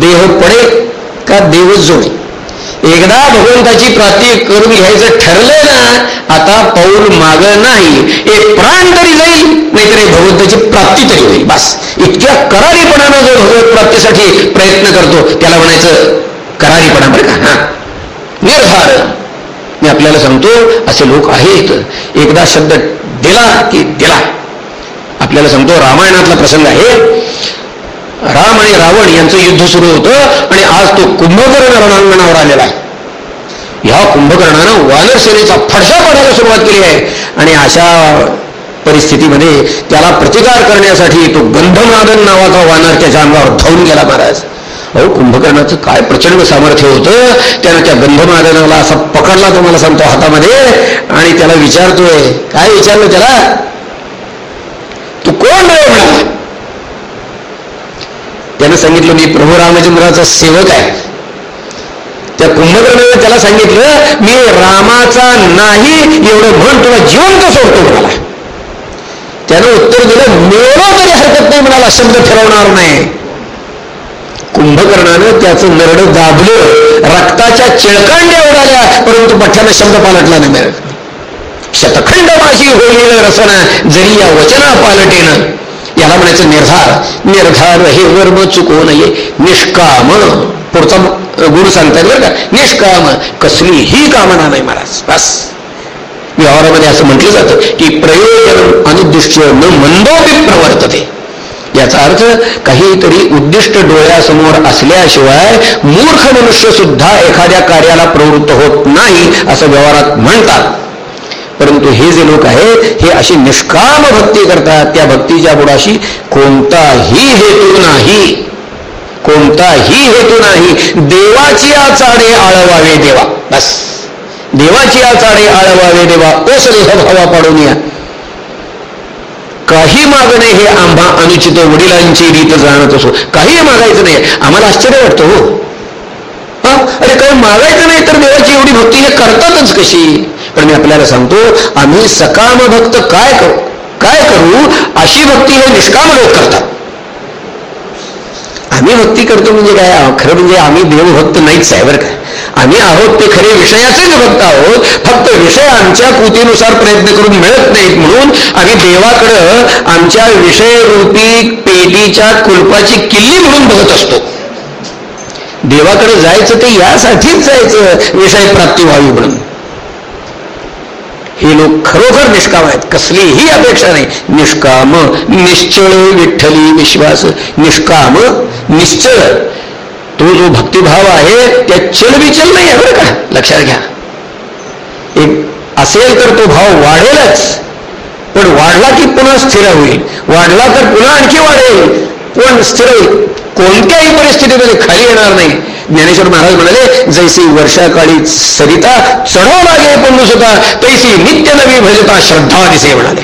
देह पडे का देवच जोडे एकदा भगवंताची प्राप्ती करून घ्यायचं ठरलंय ना आता पाऊल माग नाही. एक प्राण तरी जाईल नाहीतर एक भगवंताची प्राप्ती तरी होईल. बस. इतक्या करारीपणानं जो भगवत प्राप्तीसाठी प्रयत्न करतो त्याला म्हणायचं करारीपणा बरं का हा. निर्धार. मी आपल्याला सांगतो असे लोक आहेत. एकदा शब्द दिला की दिला. आपल्याला सांगतो रामायणातला प्रसंग आहे. राम आणि रावण यांचं युद्ध सुरू होतं आणि आज तो कुंभकर्ण रणांगणावर आलेला आहे. ह्या कुंभकर्णानं वानरसेनेचा फडशा पडायला सुरुवात केली आहे. आणि अशा परिस्थितीमध्ये त्याला प्रतिकार करण्यासाठी तो गंधमादन नावाचा वानर त्याच्या अंगावर धावून गेला महाराज. अहो कुंभकर्णाचं काय प्रचंड सामर्थ्य होतं? त्यानं त्या गंधमादनाला असा पकडला तुम्हाला सांगतो हातामध्ये. आणि त्याला विचारतोय काय विचारलं त्याला तू कोण रे म्हणा त्यानं सांगितलं मी प्रभू रामचंद्राचा सेवक आहे. त्या कुंभकर्णाने त्याला सांगितलं मी रामाचा नाही एवढं म्हण तुला जिवंत सोडतो म्हणाला. त्यानं उत्तर दिलं मेलो तरी हरकत नाही म्हणाला शब्द ठरवणार नाही. कुंभकर्णानं त्याचं नरड दाबलं रक्ताच्या चिळकांड्या उडाल्या परंतु पठ्यानं शब्द पालटला नाही. मिळत शतखंड माशी होईल रसना जरी या वचना पालटेन. याला म्हणायचं निर्धार. निर्धार हे वर्म चुकवू नये. निष्काम. पुढचा गुरु सांगतात बरं का? निष्काम. कसलीही कामना नाही महाराज. बस. व्यवहारामध्ये असं म्हटलं जातं की प्रयोजन अनुद्दिष्ट न मंदोपी प्रवर्तते याचा अर्थ काहीतरी उद्दिष्ट डोळ्यासमोर असल्याशिवाय मूर्ख मनुष्य सुद्धा एखाद्या कार्याला प्रवृत्त होत नाही असं व्यवहारात म्हणतात. परंतु हे जे लोक आहेत हे अशी निष्काम भक्ती करतात. त्या भक्तीच्या बुडाशी कोणताही हेतू नाही. कोणताही हेतू नाही. देवाची आचाडे आळवावे देवा. बस. देवाची आचाडे आळवावे देवा. ओस भावा पाडून या. काही मागणे हे आंबा अनुचित वडिलांची रीत जाणत असो. काही मागायचं नाही. आम्हाला आश्चर्य वाटतं हो? अरे काही मागायचं नाही तर देवाची एवढी भक्ती हे करतातच कशी? पण मी आपल्याला सांगतो आम्ही सकाम भक्त काय करू? काय करू? अशी भक्ती हे निष्काम लोक करतात. आम्ही भक्ती करतो म्हणजे काय? खरं म्हणजे आम्ही देवभक्त नाहीच आहे बरं काय आम्ही आहोत ते खरे विषयाचेच भक्त आहोत फक्त विषय आमच्या कृतीनुसार प्रयत्न करून मिळत नाहीत म्हणून आम्ही देवाकडं आमच्या विषयरूपी पेटीच्या कुलपाची किल्ली म्हणून बघत असतो. देवाकडे जायचं ते यासाठीच जायचं विषय प्राप्ती व्हावी म्हणून. हे लोक खरोखर निष्काम आहेत. कसलीही अपेक्षा नाही. निष्काम निश्चळ विठ्ठली विश्वास. निष्काम निश्चळ. तो जो भक्तिभाव आहे त्या चलबिचल नाही आहे बरं का? लक्षात घ्या. एक असेल तर तो भाव वाढेलच. पण वाढला की पुन्हा स्थिर होईल. वाढला तर पुन्हा आणखी वाढेल. पण स्थिर होईल. कोणत्याही परिस्थितीमध्ये खाली येणार नाही. ज्ञानेश्वर महाराज म्हणाले जैसी वर्षाकाळी सरिता चढव लागे पण सुद्धा तैसी नित्य नवी भजता श्रद्धा दिसे म्हणाले.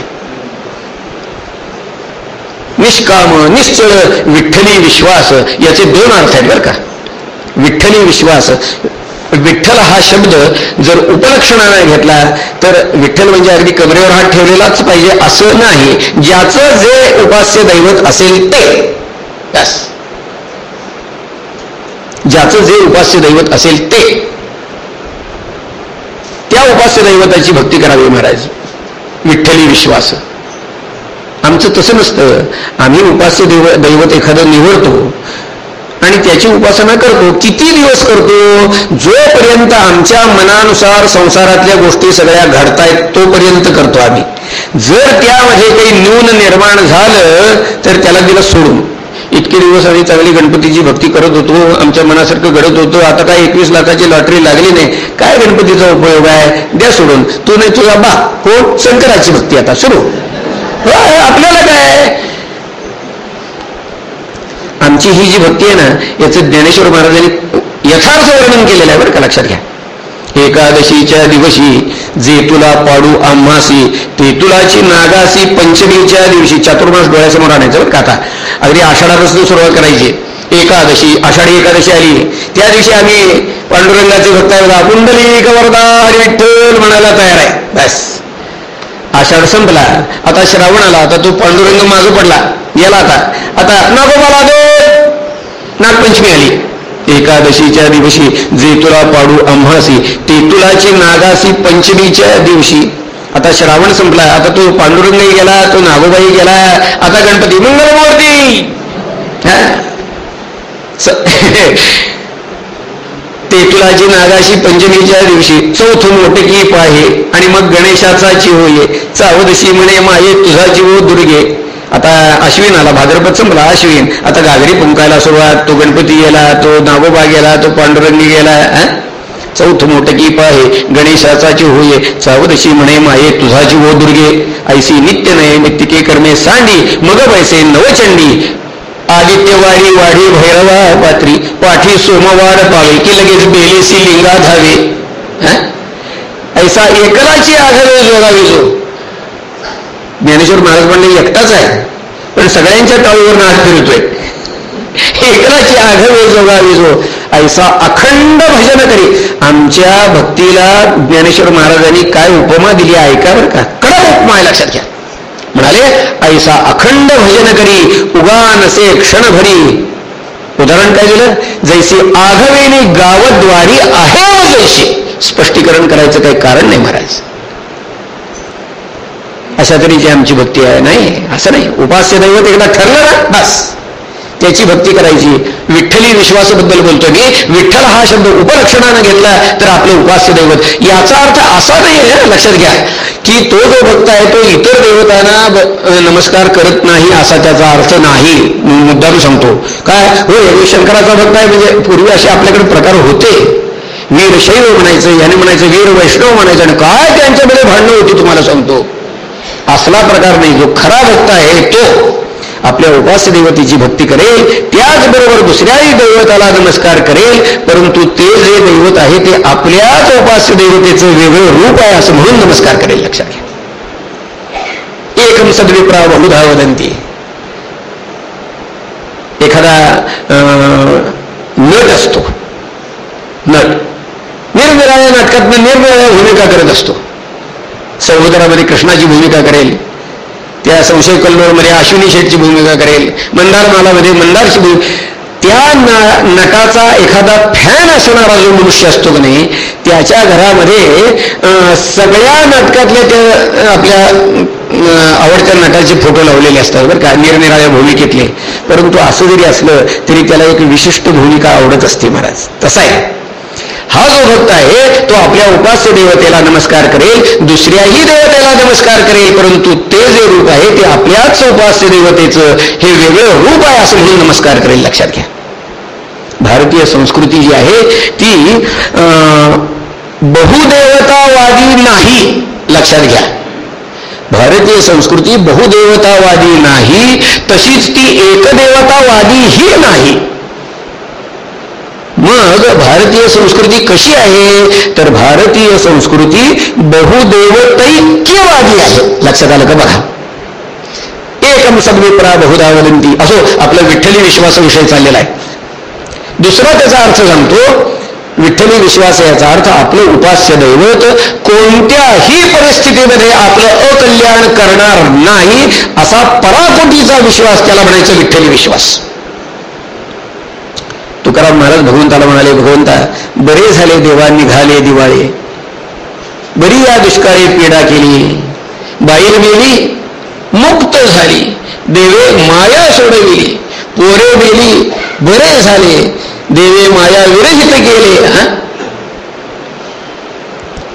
निष्काम निश्चळ विठ्ठली विश्वास याचे दोन अर्थ आहेत बरं का. विठ्ठली विश्वास विठ्ठल हा शब्द जर उपलक्षणाने घेतला तर विठ्ठल म्हणजे अगदी कमरेवर हात ठेवलेलाच पाहिजे असं नाही. ज्याचं जे उपास्य दैवत असेल ते. बस. ज्याचं जे उपास्य दैवत असेल ते. त्या उपास्य दैवताची भक्ती करावी महाराज. विठ्ठली विश्वास. आमचं तसं नसतं. आम्ही उपास्य देव दैवत एखादं निवडतो आणि त्याची उपासना करतो. किती दिवस करतो? जोपर्यंत आमच्या मनानुसार संसारातल्या गोष्टी सगळ्या घडतायत तोपर्यंत करतो आम्ही. जर त्यामध्ये काही न्यून निर्माण झालं तर त्याला दिलं सोडून. इतके दिवस आम्ही चांगली गणपतीची भक्ती करत होतो आमच्या मनासारखं घडत होतो. आता काय एकवीस लाखाची लॉटरी लागली नाही काय गणपतीचा उपयोग आहे? द्या सोडून. तू नाही तुझा बा हो शंकराची भक्ती आता सुरू. आपल्याला काय? आमची ही जी भक्ती आहे ना याचं ज्ञानेश्वर महाराजांनी यथार्थ वर्णन केलेलं आहे बरं का लक्षात घ्या. एकादशीच्या दिवशी जे तुला पाडू आम्हासी ते तुलाची नागासी पंचमीच्या दिवशी चातुर्मास डोळ्यासमोर आणायचं बरं आता. अगदी आषाढापासून सुरुवात करायची. एकादशी आषाढी एकादशी आली. त्या दिवशी आम्ही पांडुरंगाचे भक्त कुंडलिक वरदा विठ्ठल म्हणायला तयार आहे. बस. आषाढ संपला. आता श्रावण आला. आता तो पांडुरंग माझं पडला. गेला आता. आता नको मला नागपंचमी आली. एकादशीच्या दिवशी जेतुला पाडू आम्हासी तेतुलाची नागासी पंचमीच्या दिवशी. आता श्रावण संपला आता तो पांडुरंगही गेला तो नागोबाई गेला आता गणपती मंगलमूर्ती! तेतुलाची नागाशी पंचमीच्या दिवशी चौथ मोटकी पाहे आणि मग गणेशाचा चिव ये चावदशी म्हणे माये तुझा जीव दुर्गे. आता अश्विन आला भाद्रपद संपला अश्विन. आता गागरी पुंकायला सुरुवात तो गणपती गेला तो नागोबा गेला तो पांडुरंगी गेला चौथ मोटकी पाहे गणेशाचाची होये चौदशी म्हणे माये तुझाची वो दुर्गे. ऐसी नित्य नये नित्यके कर्मे सांडी. मग बैसे नवचंडी. आदित्यवारी वाढी भैरवा पात्री पाठी सोमवार पावे की लगेच बेलेसी लिंगा धावे. ऐसा एकलाची आघावे जोगावी जो. ज्ञानेश्वर महाराज म्हणले एकटाच आहे. पण सगळ्यांच्या टाळीवर नाश फिरतोय. एकलाची आघावे जोगावी जो ऐसा अखंड भजन करी. आमच्या भक्तीला ज्ञानेश्वर महाराजांनी काय उपमा दिली आहे का बरं का? कडक उपमा आहे लक्षात घ्या. म्हणाले ऐसा अखंड भजन करी उगानसे क्षणभरी. उदाहरण काय दिलं? जैसे आघवेने गावद्वारी आहे जैसे. स्पष्टीकरण करायचं काही कारण नाही महाराज. अशा तऱ्हेची आमची भक्ती आहे. नाही असं नाही. उपास्य दैवत एकदा ठरलं ना बस. त्याची भक्ती करायची. विठ्ठली विश्वासाबद्दल बोलतो मी. विठ्ठल हा शब्द उपलक्षणानं घेतला तर आपले उपास्य दैवत. याचा अर्थ असा नाही आहे लक्षात घ्या. की तो जो भक्त आहे तो इतर देवतांना नमस्कार करत नाही असा त्याचा अर्थ नाही. मुद्दाम सांगतो. काय? हो शंकराचा भक्त आहे म्हणजे पूर्वी असे आपल्याकडे प्रकार होते. वीर शैव म्हणायचं याने म्हणायचं वीर वैष्णव म्हणायचं आणि काय त्यांच्यामध्ये भांडणं होती तुम्हाला सांगतो. असला प्रकार नाही जो खरा भक्त आहे तो आपल्या उपास्य देवतेची भक्ती करेल त्याचबरोबर दुसऱ्याही दैवताला नमस्कार करेल परंतु ते जे दैवत आहे ते आपल्याच उपास्य देवतेचं वेगळं रूप आहे असं म्हणून नमस्कार करेल लक्षात घ्या. एकम सद्विप्रा बहुधा वदंती एखादा नट असतो. नट. निरनिराळ्या नाटकात निरनिराळ्या भूमिका करत असतो. सहोदरामध्ये कृष्णाची भूमिका करेल. त्या संशयमध्ये अश्विनी शेठची भूमिका करेल. मंदारमालामध्ये मंदारची भूमिका त्या नटाचा एखादा फॅन असणारा जो मनुष्य असतो की नाही त्याच्या घरामध्ये सगळ्या नाटकातल्या त्या आपल्या आवडत्या नटाचे फोटो लावलेले असतात बरं का निरनिराळ्या भूमिकेतले. परंतु असं जरी असलं तरी त्याला एक विशिष्ट भूमिका आवडत असते महाराज. तसा आहे. हा जो भक्त आहे तो आपल्या उपास्य देवतेला नमस्कार करेल दुसऱ्याही देवतेला नमस्कार करेल परंतु ते जे रूप आहे ते आपल्याच उपास्य देवतेचं हे वेगळं रूप आहे असं म्हणून नमस्कार करेल. लक्षात घ्या. भारतीय संस्कृती जी आहे ती बहुदेवतावादी नाही. लक्षात घ्या. भारतीय संस्कृती बहुदेवतावादी नाही तशीच ती एकदेवतावादी ही नाही. मग भारतीय संस्कृती कशी आहे? तर भारतीय संस्कृती बहुदेवतैक्यवादी आहे. लक्षात आलं का बघा? एकम सद्विप्रा बहुधा वदंती. असो आपला विठ्ठली विश्वासाविषयी चाललेला आहे. दुसरा त्याचा अर्थ सांगतो विठ्ठली विश्वास याचा अर्थ आपलं उपास्य दैवत कोणत्याही परिस्थितीमध्ये आपलं अकल्याण करणार नाही असा पराकोटीचा विश्वास त्याला म्हणायचं विठ्ठली विश्वास. तुकाराम महाराज भगवंताला म्हणाले भगवंता बरे झाले देवा निघाले दिवाळे. बरी या दुष्काळी पीडा केली. बाहेर गेली मुक्त झाली. देवे माया सोडविली. पोरे गेली बरे झाले. देवे माया विरहित गेले हा?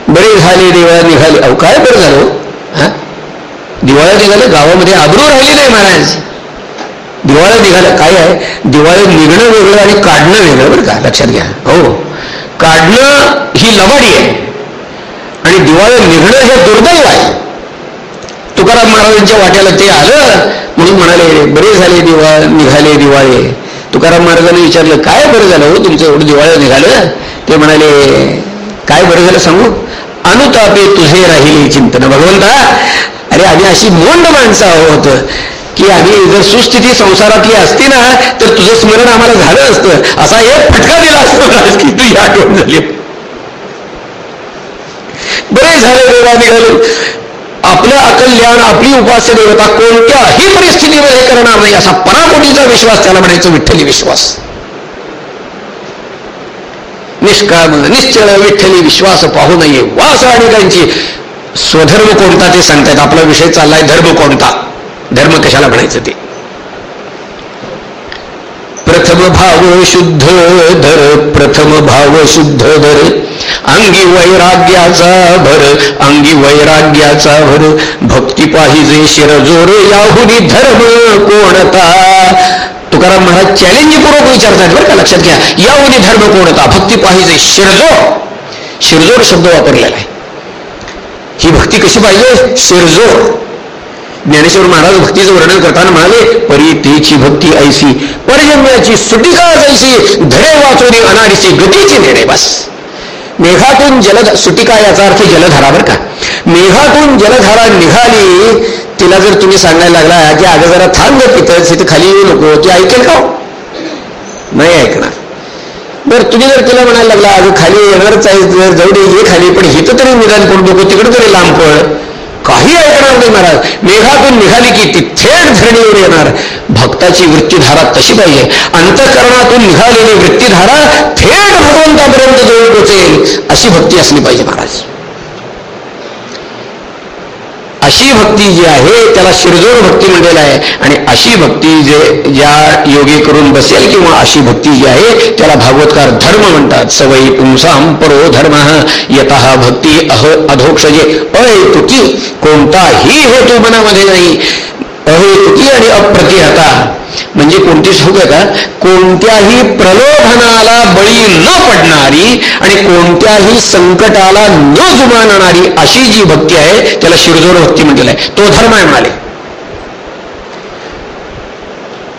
बरे झाले देवा निघाले अहो काय बरं झालं? हा? दिवाळ्या निघालं गावामध्ये आबरू राहिली नाही महाराज. दिवाळ्या निघाल्या काय आहे? दिवाळी निघणं वेगळं आणि काढणं वेगळं बरं का? लक्षात घ्या. हो. काढणं ही लबाडी आहे. आणि दिवाळी निघणं हे दुर्दैव आहे. तुकाराम महाराजांच्या वाट्याला ते आलं म्हणून म्हणाले बरे झाले दिवाळ निघाले दिवाळे. तुकाराम महाराजांनी विचारलं काय बरं झालं हो तुमचं? एवढं दिवाळं निघालं? ते म्हणाले काय बरं झालं सांगू? अनुतापे तुझे राहिले चिंतन. भगवंता अरे आम्ही अशी मोंड माणसं आहोत. की आम्ही जर सुस्थिती संसारातली असती ना तर तुझं स्मरण आम्हाला झालं असतं. असा एक फटका दिला असतो की तू आठवण झाली. बरे झाले देवा निघाले. आपलं अकल्याण आपली उपास्य देवता कोणत्याही परिस्थितीमध्ये करणार नाही असा पराकोटीचा विश्वास त्याला म्हणायचं विठ्ठली विश्वास. निष्काम निश्चळ विठ्ठली विश्वास पाहू नये. वास अनेकांची स्वधर्म कोणता ते सांगतायत? आपला विषय चाललाय धर्म कोणता? धर्म कशाला म्हणायचं ते? प्रथम भाव शुद्ध धर प्रथम भाव शुद्ध धर. अंगी वैराग्याचा भर अंगी वैराग्याचा भर. भक्ती पाहिजे शिरजोर याहुनी धर्म कोणता? तुकाराम महाराज चॅलेंजपूर्वक विचारतात बरं का लक्षात घ्या. याहुनी धर्म कोणता? भक्ती पाहिजे शिरजोर शिरजोर शब्द वापरलेला आहे. ही भक्ती कशी पाहिजे? शिरजोर ज्ञानेश्वर महाराज भक्तीचं वर्णन करताना म्हणाले परी तेची भक्ती ऐसी परजन्माची सुटिका ऐसी धरे वाचोनी अनाडीची गतीची नेणे बस. मेघातून जलध सुटिका याचा अर्थ जलधारा बर का? मेघातून जलधारा निघाली तिला जर तुम्ही सांगायला लागला की अगं जरा थांब पितच तिथे खाली येऊ नको ती ऐकेल का हो? नाही ऐकणार. बर तुम्ही जर तिला म्हणायला लागला अगं खाली येणारच आहे जर जाऊ दे ये खाली पण हिथं तरी निदान पडू नको तिकडे तरी लांब पड काही ऐकणार नाही महाराज. मेघातून निघाली की ती थेट धरणीवर येणार. भक्ताची वृत्तीधारा तशी पाहिजे अंतकरणातून निघालेली वृत्तीधारा थेट भगवंतापर्यंत जवळ पोचेल. अशी भक्ती असली पाहिजे महाराज. अशी भक्ती जी आहे त्याला शिरजोड भक्ती म्हटलेलं आहे. आणि अशी भक्ती जे ज्या योगी करून बसेल किंवा अशी भक्ती जी आहे त्याला भागवतकार धर्म म्हणतात. सवयी पुंसाम परो धर्म यत भक्ती अह अधोक्षजे अहेतुकी कोणताही हेतू मनामध्ये नाही. अहेतुकी आणि अप्रतिहता म्हणजे कोणती सुख आहे का कोणत्याही प्रलोभनाला बळी न पडणारी आणि कोणत्याही संकटाला न जुमानणारी अशी जी भक्ती आहे त्याला शिरजोर भक्ती म्हटलेलं आहे. तो धर्म आहे म्हणाले.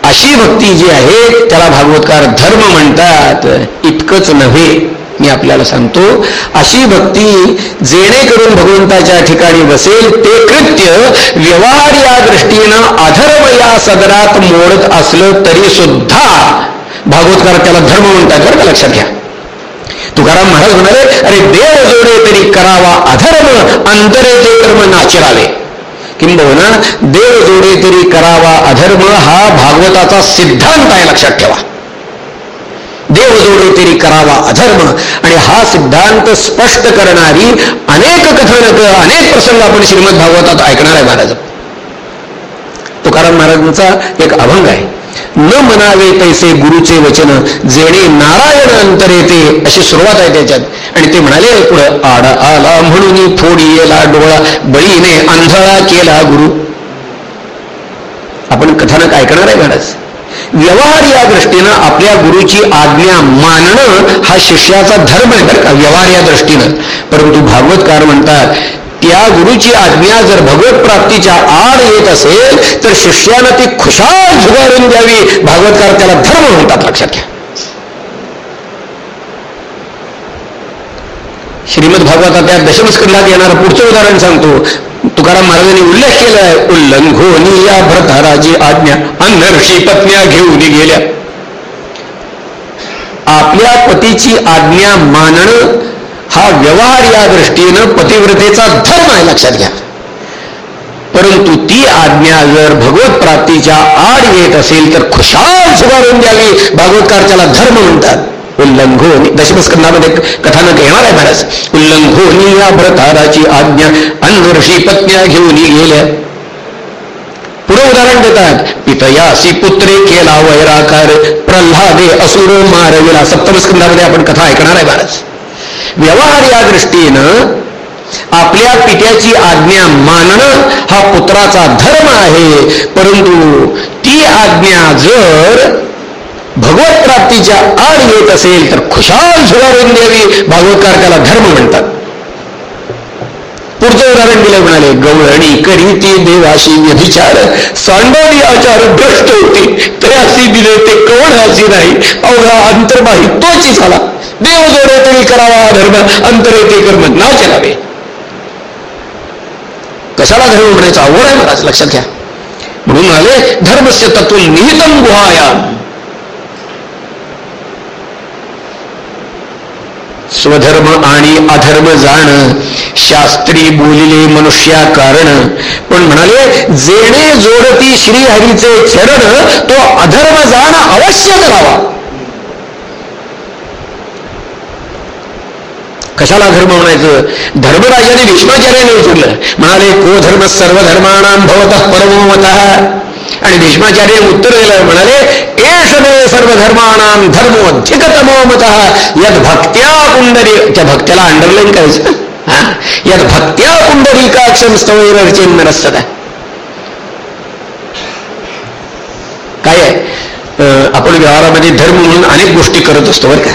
अशी भक्ती जी आहे त्याला भागवतकार धर्म म्हणतात. इतकंच नव्हे. मी आपल्याला सांगतो अशी भक्ती जेणेकरून भगवंताच्या ठिकाणी बसेल ते कृत्य व्यवहार या दृष्टीनं अधर्म या सदरात मोडत असलं तरी सुद्धा भागवतकार त्याला धर्म म्हणतात. बरं का? लक्षात घ्या. तुकाराम महाराज म्हणाले अरे देव जोडे तरी करावा अधर्म अंतरे ते कर्म नाचिरावे. किंबहुना देव जोडे तरी करावा अधर्म हा भागवताचा सिद्धांत आहे लक्षात ठेवा. जोडे तरी करावा अधर्म. आणि हा सिद्धांत स्पष्ट करणारी अनेक कथानक अनेक प्रसंग आपण श्रीमद भागवतात ऐकणार आहे महाराज. तुकाराम महाराजांचा एक अभंग आहे. न म्हणावे तैसे गुरुचे वचन जेणे नारायण अंतर येते अशी सुरुवात आहे त्याच्यात. आणि ते म्हणाले पुढं आडा आला म्हणून फोडी येला डोळा बळीने आंधळा केला गुरु आपण कथानक ऐकणार आहे महाराज व्यवहार या दृष्टीनं आपल्या गुरुची आज्ञा मानणं हा शिष्याचा धर्म आहे बरं का व्यवहार या दृष्टीनं परंतु भागवतकार म्हणतात त्या गुरुची आज्ञा जर भगवत प्राप्तीच्या आड येत असेल तर शिष्यानं ती खुशाल झुगारून द्यावी. भागवतकार त्याला धर्म म्हणतात लक्षात घ्या. श्रीमद भागवतात त्या दशमस्कंदात येणारं पुढचं उदाहरण सांगतो. तुकाराम महाराजांनी उल्लेख केलाय उल्लंघोनी या भरताराची आज्ञा अनर्षी पत्न्या घेऊन गेल्या आपल्या पतीची आज्ञा मानणं हा व्यवहार या दृष्टीनं पतिव्रतेचा धर्म आहे लक्षात घ्या. परंतु ती आज्ञा जर भगवत प्राप्तीच्या आड येत असेल तर खुशाल सुधारून द्यावी. भागवतकार त्याला धर्म म्हणतात. उल्लंघून दशमस्कंदामध्ये कथानक येणार आहे महाराज. उल्लंघोनी या भरताराची आज्ञा अनवर्षी पत्न्या घेऊन गेल्या. पुढे उदाहरण देतात पितयासी पुत्रे केला वैराकार प्रल्हादे असुर मारविला. सप्तमस्कंदामध्ये आपण कथा ऐकणार आहे महाराज. व्यवहार या दृष्टीनं आपल्या पित्याची आज्ञा मानणं हा पुत्राचा धर्म आहे. परंतु ती आज्ञा जर भगवत प्राप्तीच्या आड येत असेल तर खुशाल सुधारून द्यावी भागवतकार त्याला धर्म म्हणतात. पुढचं उदाहरण दिलं म्हणाले गवळणी करीती देवाशी व्यभिचार सांडवली आचार भ्रष्ट होते त्रयासी दिले ते कवण हासी नाही अवघा अंतर्बाही तोची झाला. देव जोडे तरी करावा धर्म अंतरे ते कर्म नाव चलावे. कशाला धर्म म्हणायचा? आवड आहे महाराज लक्षात घ्या. म्हणून म्हणाले धर्मस्य तत्व निहितम गुहायाम. स्वधर्म आणि अधर्म जाण. शास्त्री बोलिले मनुष्या कारण पण म्हणाले जेणे जोडती श्रीहरीचे चरण तो अधर्म जाण अवश्य करावा. कशाला धर्म म्हणायचं? धर्मराजाने भीष्माचार्याने विचारलं म्हणाले को धर्म सर्व धर्माणाम भवत परमोमत आणि भीष्माचार्य उत्तर दिलं म्हणाले एष मे सर्व धर्माणाम अधिकतमो मत यद भक्त्या कुंडरी त्या भक्त्याला अंडरलाईन करायचं. हा? यद भक्त्या पुंडरीकाक्षम स्तवैरचिन्ह सदा काय आहे? आपण व्यवहारामध्ये धर्म म्हणून अनेक गोष्टी करत असतो बरं का?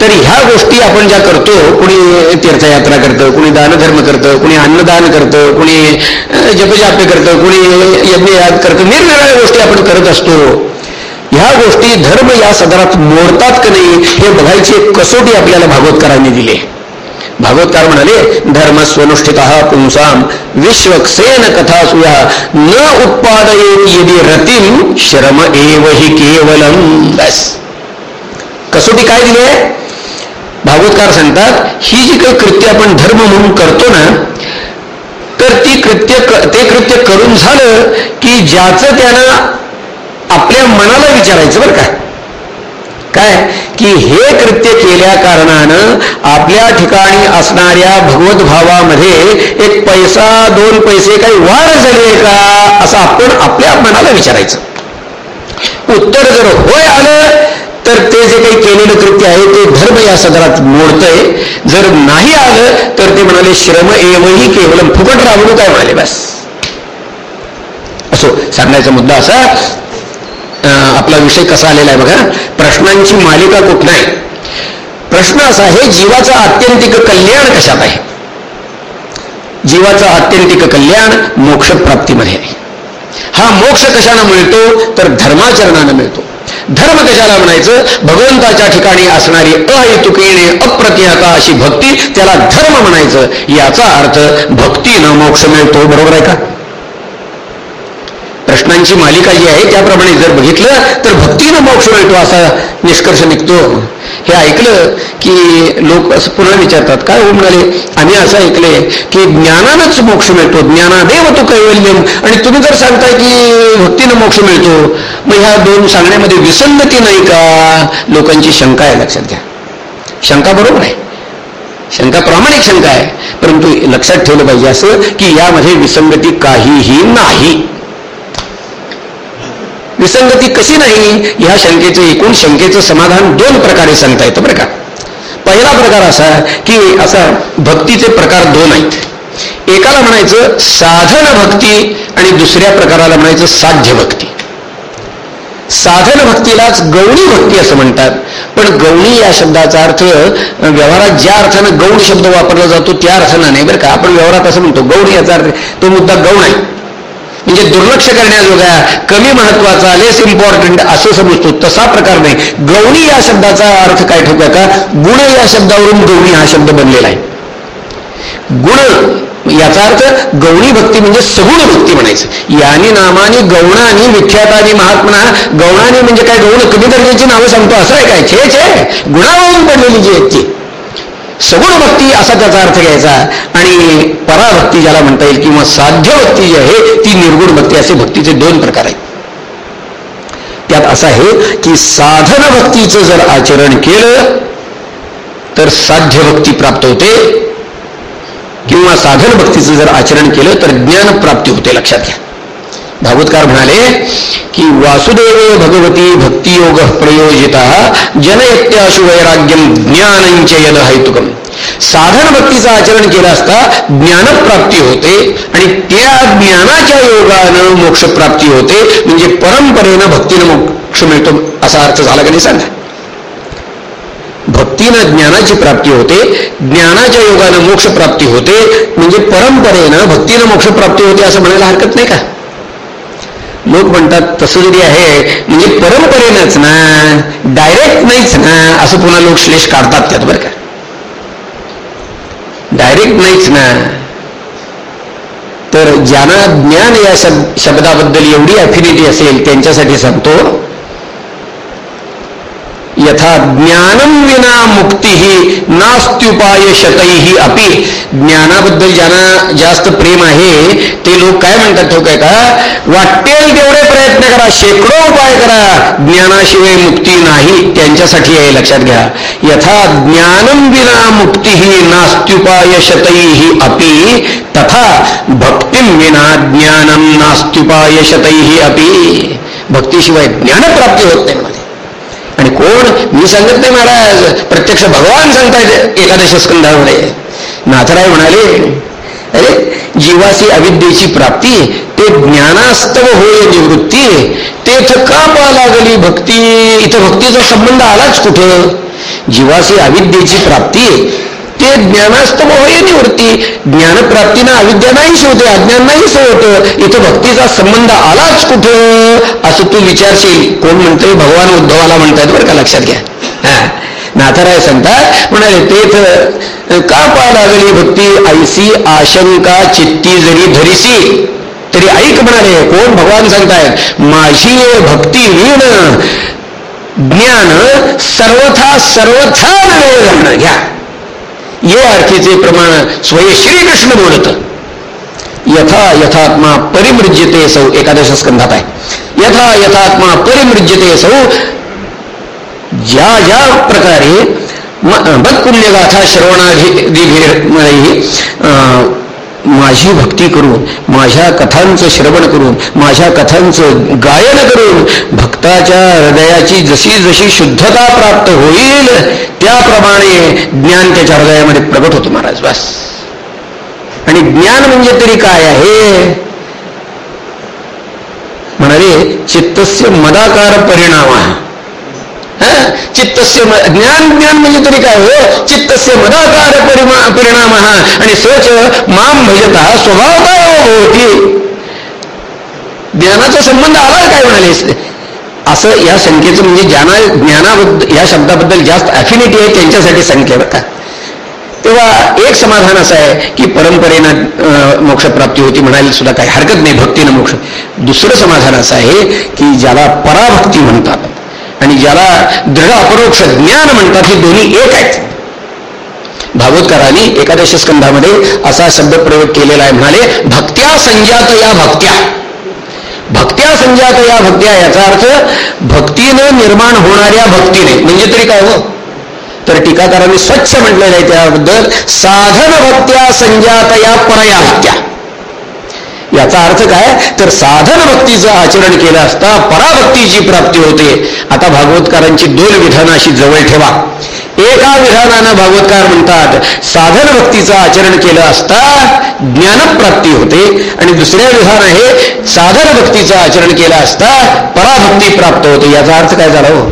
तर ह्या गोष्टी आपण ज्या करतो कुणी तीर्थयात्रा करतं कुणी दानधर्म करतं कुणी अन्नदान करतं कुणी जपजापे करतं कुणी यज्ञयाग करतं निरनिराळ्या गोष्टी आपण करत असतो. ह्या गोष्टी धर्म या सदरात मोडतात का नाही हे बघायची एक कसोटी आपल्याला भागवतकारांनी दिली. भागवतकार म्हणाले धर्म स्वनुष्ठित पुंसाम विश्वक्सेन कथा सुया न उत्पादयेत यदि रतीम श्रम एव हि केवलम बस. कसोटी काय दिली आहे? भागवतकार सांगतात ही जी काही कृत्य आपण धर्म म्हणून करतो ना तर ती कृत्य ते कृत्य करून झालं की ज्याचं त्यानं आपल्या मनाला विचारायचं बरं काय. काय? की हे कृत्य केल्या कारणानं आपल्या ठिकाणी असणाऱ्या भगवत भावामध्ये एक पैसा दोन पैसे काही वाढ झाली का असं आपण आपल्या मनाला विचारायचं. उत्तर जर होय आलं तर ते जे काही केलेलं कृत्य आहे ते धर्म या सदरात मोडतंय. जर नाही आलं तर ते म्हणाले श्रम एवही केवलम फुकट राबवू काय म्हणाले बस. असो सांगण्याचा मुद्दा असा आपला विषय कसा आलेला आहे बघा. प्रश्नांची मालिका कुठ नाही? प्रश्न असा आहे जीवाचं आत्यंतिक कल्याण कशात आहे? जीवाचं आत्यंतिक कल्याण मोक्षप्राप्तीमध्ये आहे. हा मोक्ष कशानं मिळतो? तर धर्माचरणानं मिळतो. धर्म कशाला म्हणायचं? भगवंताच्या ठिकाणी असणारी अहेतुकेने अप्रतिहता अशी भक्ती त्याला धर्म म्हणायचं. याचा अर्थ भक्तीनं मोक्ष मिळतो बरोबर आहे का? प्रश्नांची मालिका जी आहे त्याप्रमाणे जर बघितलं तर भक्तीनं मोक्ष मिळतो असा निष्कर्ष निघतो. हे ऐकलं की लोक असं पुन्हा विचारतात काय हो? म्हणाले आम्ही असं ऐकले की ज्ञानानंच मोक्ष मिळतो. ज्ञानादेव तो कैवल्यम आणि तुम्ही जर सांगताय की भक्तीनं मोक्ष मिळतो मग ह्या दोन सांगण्यामध्ये विसंगती नाही का? लोकांची शंका आहे लक्षात घ्या. शंका बरोबर आहे. शंका प्रामाणिक शंका आहे. परंतु लक्षात ठेवलं पाहिजे असं की यामध्ये विसंगती काहीही नाही. विसंगती कशी नाही ह्या शंकेचं एकूण शंकेचं समाधान दोन प्रकारे सांगता येतं बरं का. पहिला प्रकार असा की असा भक्तीचे प्रकार दोन आहेत. एकाला म्हणायचं साधन भक्ती आणि दुसऱ्या प्रकाराला म्हणायचं साध्य भक्ती. साधन भक्तीलाच गौणी भक्ती असं म्हणतात. पण गौणी या शब्दाचा अर्थ व्यवहारात ज्या अर्थानं गौण शब्द वापरला जातो त्या अर्थानं नाही बरं का. आपण व्यवहारात असं म्हणतो गौण याचा अर्थ तो मुद्दा गौण आहे. म्हणजे दुर्लक्ष करण्याजोगा कमी महत्त्वाचा लेस इम्पॉर्टंट असं समजतो. तसा प्रकार नाही. गवणी या शब्दाचा अर्थ काय ठेवूया का गुण या शब्दावरून गवणी हा शब्द बनलेला आहे. गुण याचा अर्थ गवणी भक्ती म्हणजे सगुण भक्ती म्हणायचं. यानी नामानी गौणानी विख्यातानी महात्मना गौणानी म्हणजे काय? गौण कमी दर्जाची नावं सांगतो. असं आहे काय? छे छे. गुणावरून पडलेली जी आहेत ती. सगुण भक्ती असा त्याचा अर्थ घ्यायचा आणि पराभक्ती ज्याला म्हणता येईल किंवा साध्य भक्ती जी आहे ती निर्गुण भक्ती असे भक्तीचे दोन प्रकार आहेत. त्यात असं आहे की साधन भक्तीचं जर आचरण केलं तर साध्य भक्ती प्राप्त होते. किंवा साधन भक्तीचं जर आचरण केलं तर ज्ञान प्राप्ती होते लक्षात घ्या. भागवतकार म्हणाले की वासुदेव भगवती भक्तियोग प्रयोजिता जनयत्याशु वैराग्यम ज्ञानंच यद हैतुकम। साधन भक्तीचं आचरण केलं असता ज्ञानप्राप्ती होते आणि त्या ज्ञानाच्या योगानं मोक्षप्राप्ती होते म्हणजे परंपरेनं भक्तीनं मोक्ष मिळतो असा अर्थ झाला का नाही सांगा? भक्तीनं ज्ञानाची प्राप्ती होते ज्ञानाच्या योगानं मोक्षप्राप्ती होते म्हणजे परंपरेनं भक्तीनं मोक्षप्राप्ती होते असं म्हणायला हरकत नाही का? लोक म्हणतात तसं जरी आहे म्हणजे परंपरेनंच ना डायरेक्ट नाहीच ना असं पुन्हा लोक श्लेष काढतात त्यात बरं का? डायरेक्ट नाहीच ना. तर ज्यांना ज्ञान या शब्दाबद्दल एवढी अफिनिटी असेल त्यांच्यासाठी सांगतो यथा ज्ञानम विना मुक्ती ही नास्त्युपाय शतही अपि। ज्ञानाबद्दल ज्यांना जास्त प्रेम आहे ते लोक काय म्हणतात ठोक आहे का? वाटेल तेवढे प्रयत्न करा शेकडो उपाय करा ज्ञानाशिवाय मुक्ती नाही त्यांच्यासाठी आहे लक्षात घ्या. यथा ज्ञानम विना मुक्ती ही नास्त्युपाय शतही अपि तथा भक्तिम विना ज्ञानम नास्त्युपाय शतही अपि। भक्तीशिवाय ज्ञानप्राप्ती होत नाही आणि कोण मी सांगत नाही महाराज. प्रत्यक्ष भगवान सांगतायत एकादश स्कंधामध्ये नाथराय म्हणाले अरे जीवासी अविद्येची प्राप्ती ते ज्ञानास्तव होय निवृत्ती तेथ का पा लागली भक्ती? इथं भक्तीचा संबंध आलाच कुठं? जीवासी अविद्येची प्राप्ती ते ज्ञानास्तव होय निवृत्ती. ज्ञानप्राप्तीनं अविद्या नाही शिवते अज्ञान नाही होतं इथं भक्तीचा संबंध आलाच कुठं? असं तू विचारशील. कोण म्हणतोय? भगवान उद्धवाला म्हणतायत बरं का लक्षात घ्या. हा. नाथराय सांगतात म्हणाले तेथ का पा लागली भक्ती? ऐसी आशंका चित्ती जरी धरिसी तरी ऐक म्हणाले. कोण? भगवान सांगतायत माझी भक्ती वीण ज्ञान सर्वथा सर्वथा नव्हे घ्या. ये अर्थीचे प्रमाण स्वय श्रीकृष्ण बोलत. यथा यथात्मा परिमृज्यते सौ एकादश स्कंधात आहे. यथा यथात्मा परिमृज्यते सौ ज्या ज्या प्रकारे बदपुण्यगाथा श्रवणाधी माझी भक्ती करून माझ्या कथांचं श्रवण करून माझ्या कथांचं गायन करून भक्ताच्या हृदयाची जशी जशी शुद्धता प्राप्त होईल त्याप्रमाणे ज्ञान त्याच्या हृदयामध्ये प्रगट होतो महाराज बस. आणि ज्ञान म्हणजे तरी काय आहे? म्हणाले चित्तस्य मदाकार परिणाम चित्तस्य ज्ञान ज्ञान म्हणजे तरी काय हो चित्तस्य मदाकार परिणाम आणि सोच माम भजता स्वभावता होती ज्ञानाचा संबंध आला काय म्हणाले? असं या संख्येचं म्हणजे ज्ञाना ज्ञानाबद्दल या शब्दाबद्दल जास्त अफिनिटी आहे त्यांच्यासाठी संख्या बरं का? तेव्हा एक समाधान असं आहे की परंपरेनं मोक्षप्राप्ती होती म्हणायला सुद्धा काही हरकत नाही भक्तीनं मोक्ष दुसरं समाधान असं आहे की ज्याला पराभक्ती म्हणतात आणि ज्याला दृढ अपरोक्ष ज्ञान म्हणतात हे दोन्ही एक आहेत. भागवतकरांनी एकादश स्कंधामध्ये असा शब्द प्रयोग केलेला आहे म्हणाले भक्त्या संजात या भक्त्या. भक्त्या संजात या भक्त्या याचा अर्थ भक्तीनं निर्माण होणाऱ्या भक्तीने. म्हणजे तरी काय हो? तर टीकाकारांनी स्वच्छ म्हटलेलं आहे त्याबद्दल साधन भक्त्या संजात या परया भक्त्या. याचा अर्थ काय? तर साधन भक्तीचं आचरण केलं असता पराभक्तीची प्राप्ती होते आता भागवतकारांची दोन विधानं अशी जवळ ठेवा. एका विधानानं भागवतकार म्हणतात साधन भक्तीचं आचरण केलं असता ज्ञानप्राप्ती होते आणि दुसरे विधान आहे साधन भक्तीचं आचरण केलं असता पराभक्ती प्राप्त होते. याचा अर्थ काय झाला हो?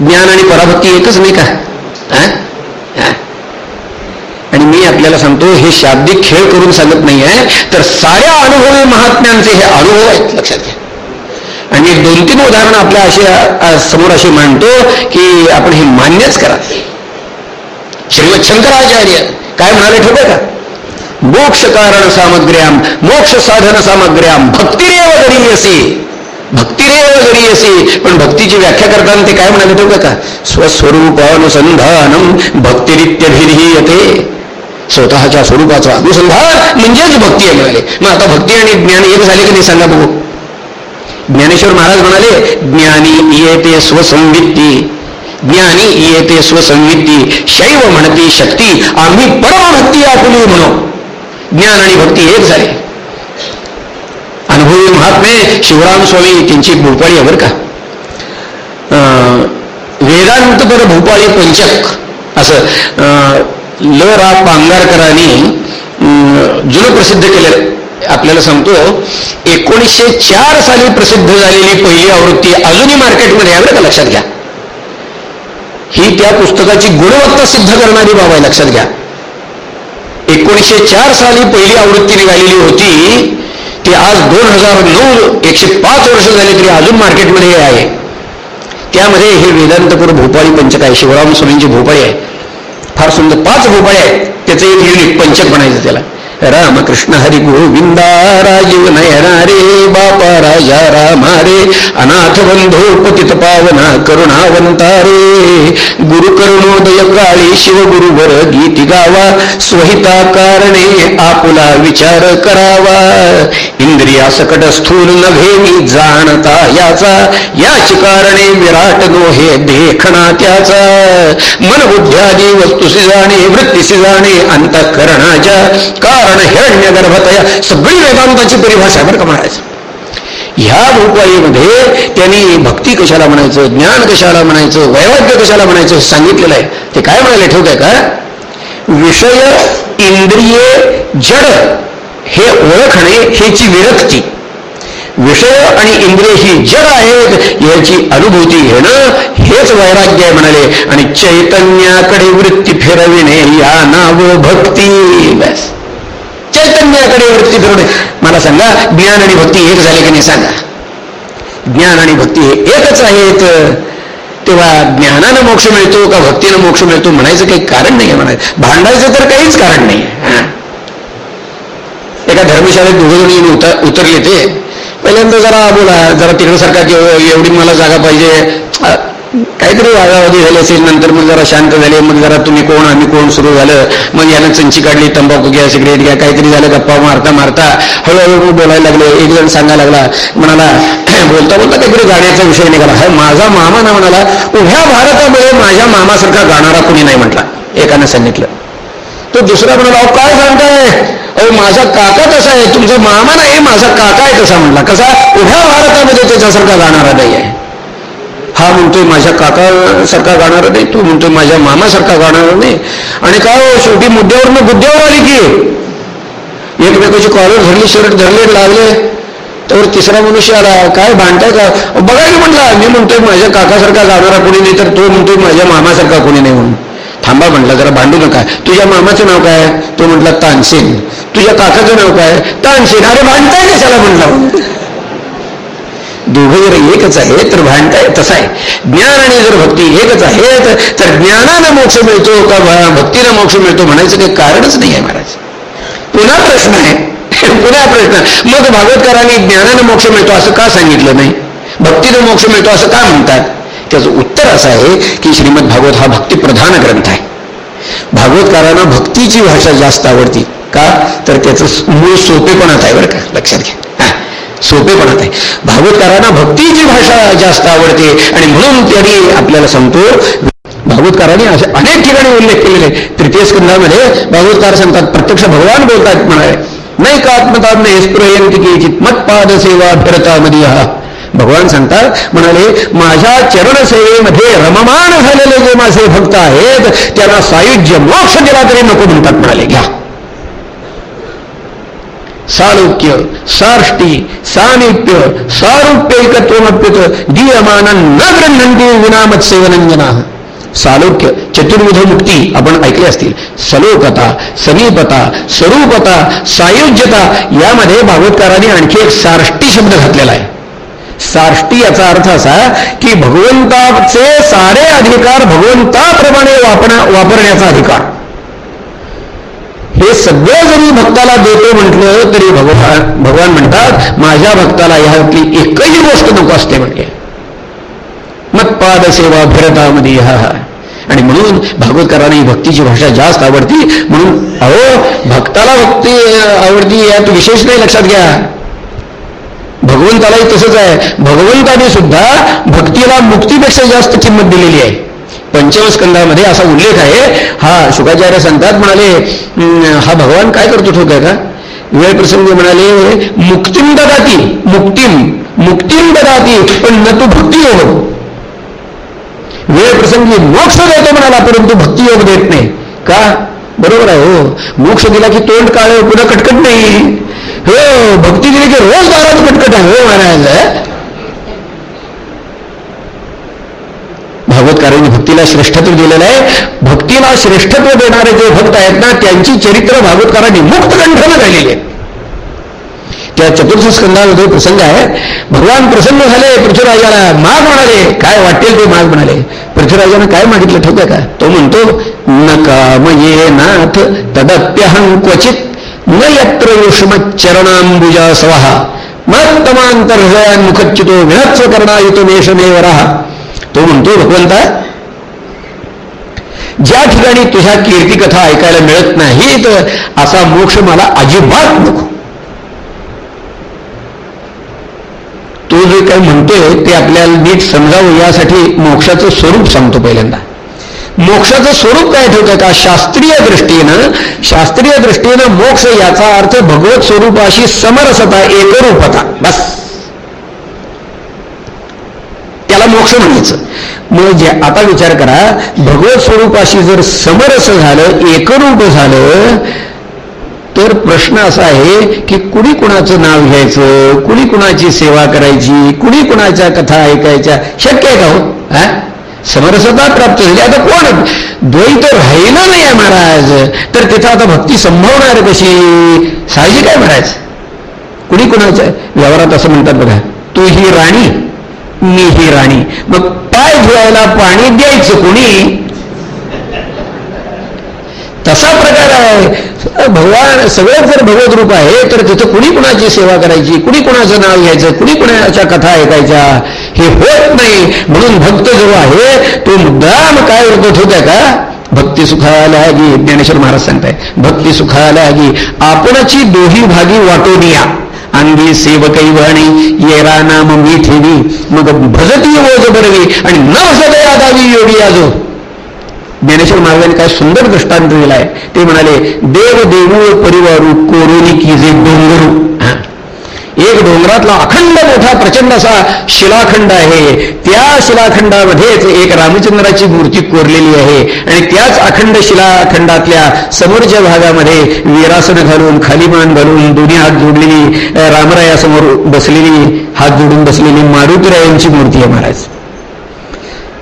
ज्ञान आणि पराभक्ती एकच नाही का? आणि मी आपल्याला सांगतो हे शाब्दिक खेळ करून सांगत नाही आहे तर साऱ्या अनुभवी महात्म्यांचे हे अनुभव आहेत लक्षात घ्या. आणि दोन तीन उदाहरणं आपल्या अशी समोर अशी मांडतो की आपण हे मान्यच करा. श्रीमद शंकराचार्य काय म्हणाले ठेवते का? मोक्ष कारण सामग्र्याम मोक्ष साधन सामग्र्याम भक्तिरेव गरीयसी भक्तिरेव गरीयसी. पण भक्तीची व्याख्या करताना ते काय म्हणाले ठेवते का? स्वस्वरूपानुसंधानम भक्तिरित्यभिधीयते. स्वतःच्या स्वरूपाचं अनुसंधान म्हणजेच भक्ती आहे म्हणाले. मग आता भक्ती आणि ज्ञान एक झाले की नाही सांगा बघू. ज्ञानेश्वर महाराज म्हणाले ज्ञानी येते स्वसंवित्ती ज्ञानी येते स्वसंवित्ती शैव म्हणती शक्ती आम्ही परमभक्ती आपुली म्हणू. ज्ञान आणि भक्ती एक झाले. अनुभवी महात्मे शिवराम स्वामी त्यांची भोपाळी आहे बरं का. वेदांतपर भोपाळी पंचक असं ल रा पांगारकरांनी जुनं प्रसिद्ध केलं आपल्याला सांगतो एकोणीसशे चार साली प्रसिद्ध झालेली पहिली आवृत्ती अजूनही मार्केटमध्ये आहे. का? लक्षात घ्या. ही त्या पुस्तकाची गुणवत्ता सिद्ध करणारी बाब आहे. लक्षात घ्या. एकोणीसशे चार साली पहिली आवृत्ती निघालेली होती ती आज दोन हजार नऊ एकशे पाच वर्ष झाली तरी अजून मार्केटमध्ये आहे. त्यामध्ये हे वेदांतपूर भोपाळी पंचक आहे शिवराम स्वामींची भोपाळी आहे. फार सुंदर पाच भोपाळे आहेत. त्याचं एक युनिट पंचक बनायचं त्याला. रामकृष्ण हरी गोविंदा राजीव नयना रे बापा राजा रामा रे अनाथ बंधो पतित पावना करुणावंता रे. गुरु करुणोदय काळी शिव गुरुवर गीती गावा स्वहिता कारणे आपुला विचार करावा. इंद्रिया सकट स्थूल नभे मी जाणता याचा याच कारणे विराट नोहे देखणा त्याचा. मन बुद्ध्यादी वस्तूसी जाणे वृत्तीसी जाणे अंतःकरणाच्या कारण हिरण्य गर्भतया सगळी वेदांताची परिभाषा आहे बरं का महाराज. ह्या भूपाईमध्ये त्यांनी भक्ती कशाला म्हणायचं ज्ञान कशाला म्हणायचं वैवाद्य कशाला म्हणायचं हे सांगितलेलं आहे. ते काय म्हणाले ठेवत आहे का? विषय इंद्रिय जड हे ओळखणे हेची विरक्ती. विषय आणि इंद्रिय ही जड आहेत याची अनुभूती घेणं हेच वैराग्य आहे म्हणाले. आणि चैतन्याकडे वृत्ती फिरविणे या नाव भक्ती. बस. चैतन्याकडे वृत्ती फिरवणे मला सांगा ज्ञान आणि भक्ती एक झाले की नाही सांगा? ज्ञान आणि भक्ती हे एकच आहेत. तेव्हा ज्ञानानं मोक्ष मिळतो का भक्तीनं मोक्ष मिळतो म्हणायचं काही कारण नाही म्हणायचं. भांडायचं तर काहीच कारण नाही एका धर्मशाळेत दोघं उतर उतरले ते. पहिल्यांदा जरा बोला जरा तिकडे सरकार एवढी मला जागा पाहिजे. काहीतरी वादावादी झाली असेल नंतर मग जरा शांत झाले मग जरा तुम्ही कोण आम्ही कोण सुरू झालं मग यानं चंची काढली तंबाखू घ्या सिगरेट घ्या काहीतरी झालं गप्पा मारता मारता हळूहळू बोलायला लागले एक जण सांगायला लागला म्हणाला बोलता बोलता काहीतरी गाण्याचा विषय निघाला. हा माझा मामा ना म्हणाला उभ्या भारतामध्ये माझ्या मामासारखा गाणारा कुणी नाही म्हटला. एकानं सांगितलं. तो दुसरा म्हणाला अहो काय सांगताय? अहो माझा काका तसा आहे तुमचा मामा नाही माझा काका आहे तसा म्हटला. कसा? उभ्या भारतामध्ये त्याच्यासारखा गाणारा नाही आहे. हा म्हणतोय माझ्या काकासारखा गाणार नाही तू म्हणतोय माझ्या मामासारखा गाणार नाही. आणि काय हो शेवटी मुद्द्यावरनं बुद्ध्यावर आली की. एकमेकाची कॉलर धरली शर्ट धरले लागले. त्यावर तिसरा मनुष्य आला काय भांडताय का? बघा की म्हटला मी म्हणतोय माझ्या काकासारखा गाणारा कोणी नाही तर तो म्हणतोय माझ्या मामासारखा कोणी नाही म्हणून. थांबा म्हटलं जरा भांडू नका. तुझ्या मामाचं नाव काय? तो म्हटला तानसेन. तुझ्या काकाचं नाव काय? तानसेन. अरे भांडताय कशाला म्हटलं? दोघं जर एकच आहे तर भांडताय तसं आहे ज्ञान आणि जर भक्ती एकच आहेत तर ज्ञानानं मोक्ष मिळतो का भक्तीनं मोक्ष मिळतो म्हणायचं काही कारणच नाही आहे महाराज. पुन्हा प्रश्न आहे. पुन्हा प्रश्न. मग भागवतकारांनी ज्ञानानं मोक्ष मिळतो असं का सांगितलं नाही? भक्तीनं मोक्ष मिळतो असं का म्हणतात? त्याचं उत्तर असं आहे की श्रीमद भागवत हा भक्तिप्रधान ग्रंथ आहे. भागवतकारांना भक्तीची भाषा जास्त आवडती. का? तर त्याचं मूळ सोपेपणात आहे बरं का लक्षात घ्या. सोपेपणात आहे. भागवतकारांना भक्तीची भाषा जास्त आवडते आणि म्हणून त्यांनी आपल्याला सांगतो भागवतकारांनी असे अनेक ठिकाणी उल्लेख केलेले तृतीय स्कंदामध्ये भागवतकार सांगतात प्रत्यक्ष भगवान बोलतात म्हणाले. नाही का आत्मतात्म स्प्रयंती की मत सेवा फिरता हा भगवान सांगतात म्हणाले माझ्या चरणसेवेमध्ये रममान झालेले जे माझे भक्त आहेत त्यांना सायुज्य मोक्ष दिला तरी नको म्हणतात म्हणाले. घ्या. सालोक्य सारष्टी सानिप्य सारूप्य एकत्वमप्युत न गृह्णन्ति विनामत सेवनंजना सालोक्य चतुर्विध मुक्ती आपण ऐकले असतील सलोकता समीपता स्वरूपता सायुज्यता यामध्ये भागवतकाराने आणखी एक सारष्टी शब्द घातलेला आहे साष्टी याचा अर्थ असा की भगवंताचे सारे अधिकार भगवंताप्रमाणे वापरण्याचा अधिकार हे सगळं जरी भक्ताला देतो म्हटलं तरी भगवान भगवान म्हणतात माझ्या भक्ताला ह्यातली एकही गोष्ट नको असते म्हणजे मत्पाद सेवा भरतामध्ये हा हा आणि म्हणून भागवतकरांना ही भक्तीची भाषा जास्त आवडती. म्हणून अहो भक्ताला भक्ती आवडती यात विशेष नाही लक्षात घ्या. भगवंतालाही तसंच आहे. भगवंताने सुद्धा भक्तीला मुक्तीपेक्षा जास्त किंमत दिलेली आहे. पंचमस्कंदामध्ये असा उल्लेख आहे. हा शुकाचार्य सांगतात म्हणाले हा भगवान काय करतो ठोक आहे का? वेळ प्रसंगी म्हणाले मुक्तीम ददाती मुक्तीम मुक्तीम ददाती पण न तू भक्ती योग वेळ प्रसंगी मोक्ष देतो म्हणाला परंतु भक्ती योग देत नाही. का? बरोबर आहे हो. मोक्ष दिला की तोंड काळ पुन्हा कटकट नाही. हो भक्ती दिली की रोज दारात कटकट आहे हो महाराज. कारण भक्तीला श्रेष्ठत्व दिलेलं आहे. भक्तीला श्रेष्ठत्व देणारे जे भक्त आहेत ना त्यांची चरित्र भागवतकारांनी मुक्त कंठानं राहिलेली आहे. त्या चतुर्थ स्कंदामध्ये प्रसंग आहे भगवान प्रसन्न झाले पृथ्वीराजाला माग म्हणाले. काय वाटेल ते माग म्हणाले. पृथ्वीराजानं काय मागितलं ठेवतं का? तो म्हणतो नका ये नाथ तदप्यहं क्वचित न यत्र युष्म चरणांबुजा सवहा। मत्तमांतर हृदयान्मुखच्युतो विनत्व मेषमेव राहा। तो म्हणतो भगवंता ज्या ठिकाणी तुझ्या कीर्ती कथा ऐकायला मिळत नाहीत असा मोक्ष मला अजिबात नको. तो जे काय म्हणतोय ते आपल्याला नीट समजावं यासाठी मोक्षाचं स्वरूप सांगतो पहिल्यांदा. मोक्षाचं स्वरूप काय ठेवतं का? शास्त्रीय दृष्टीनं शास्त्रीय दृष्टीनं मोक्ष याचा अर्थ भगवत स्वरूपाशी समरसता एकरूपता. बस. त्याला मोक्ष म्हणायचं. मग जे आता विचार करा भगवत स्वरूपाशी जर समरस झालं एकरूप झालं तर प्रश्न असा आहे की कुणी कुणाचं नाव घ्यायचं कुणी कुणाची सेवा करायची कुणी कुणाच्या कथा ऐकायच्या शक्य आहे का हो? समरसता प्राप्त झाली. आता कोण? द्वैत राहिलं नाही आहे महाराज. तर तिथं आता भक्ती संभवणार कशी? साहजिक आहे महाराज कुणी कुणाचं? व्यवहारात असं म्हणतात बघा तू ही राणी. मी ही राणी. मग पाय धुवायला पाणी द्यायचं कुणी? तसा प्रकार आहे. भगवान सगळं जर भगवत रूप आहे तर तिथं कुणी कुणाची सेवा करायची? कुणी कुणाचं नाव घ्यायचं? कुणी कुणाच्या कथा ऐकायच्या? हे होत नाही. म्हणून भक्त जो आहे तो मुद्दाम काय होत होत्या का? भक्ती सुखाला गी ज्ञानेश्वर महाराज सांगताय भक्ती सुखाला गी आपणाची दोही भागी वाटोनिया अंगी सेवकई वहणी येरा नाम मी ठेवी मग भजती ओज बरवी आणि न सदया दावी योगी आजो. ज्ञानेश्वर महाराजांनी काय सुंदर दृष्टांत दिलाय ते म्हणाले देव देवू परिवारू कोरोनी की जे डोंगरू. एक डोंगरातला अखंड मोठा प्रचंड असा शिलाखंड आहे. त्या शिलाखंडामध्येच एक रामचंद्राची मूर्ती कोरलेली आहे. आणि त्याच अखंड शिलाखंडातल्या समोरच्या भागामध्ये वीरासन घालून खालीमान घालून दोन्ही हात जोडलेली रामरायासमोर बसलेली हात जोडून बसलेली मारुतीरायांची मूर्ती आहे महाराज.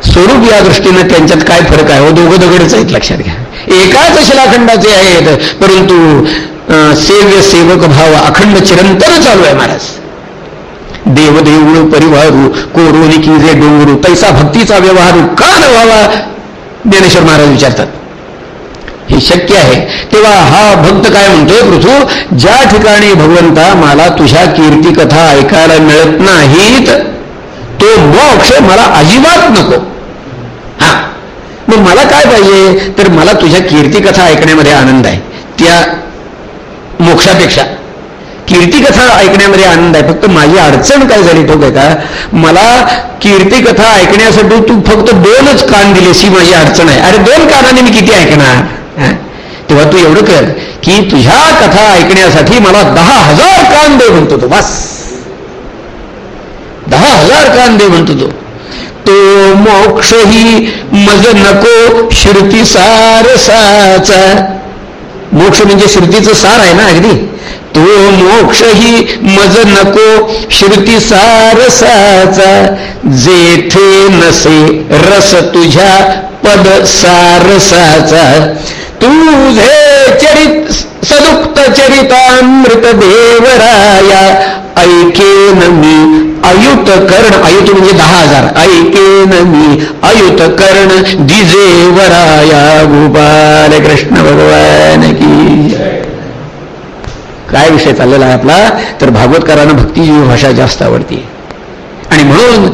स्वरूप या दृष्टीनं त्यांच्यात काय फरक आहे? हो दोघं दगडच आहेत लक्षात घ्या. एकाच शिलाखंडाचे आहेत परंतु सेव्य सेवक भाव अखंड चिरंतर चालू आहे महाराज. देवदेऊळ परिवारू कोरोनी की जे डोंगरू तैसा भक्तीचा व्यवहार का न व्हावा ज्ञानेश्वर महाराज विचारतात. हे शक्य आहे. तेव्हा हा भक्त काय म्हणतोय पृथू? ज्या ठिकाणी भगवंता मला तुझ्या कीर्ती कथा ऐकायला मिळत नाहीत तो मोक्ष मला अजिबात नको. हा. मग मला काय पाहिजे? तर मला तुझ्या कीर्ती कथा ऐकण्यामध्ये आनंद आहे. त्या मोक्षापेक्षा. कीर्तिकथा ऐकण्यामध्ये आनंद आहे. फक्त माझी अडचण काय झाली ठोक आहे का मला कीर्तिकथा ऐकण्यासाठी तू फक्त दोनच कान दिलेस ही माझी अडचण आहे. अरे दोन कानाने मी किती ऐकणार? तेव्हा तू एवढं कर की तुझ्या कथा ऐकण्यासाठी मला दहा हजार कान दे म्हणतो तो. बस. दहा हजार कान दे म्हणतो तो. तो मोक्षही मज नको श्रुती सारसाचा. मोक्ष म्हणजे श्रुतीचं सार आहे ना अगदी? तो मोक्ष ही मज नको श्रुती सारसाचा जेथे नसे रस तुझ्या पद सारसाचा तुझे चरित सदुक्त चरितामृत देवराया. ऐकेन मी अयुत कर्ण अयुत म्हणजे दहा हजार. ऐकेन मी अयुत कर्ण दिजे वराया गोपाल कृष्ण भगवान की काय विषय चाललेला आहे आपला? तर भागवतकारांना भक्तीची भाषा जास्त आवडती. आणि म्हणून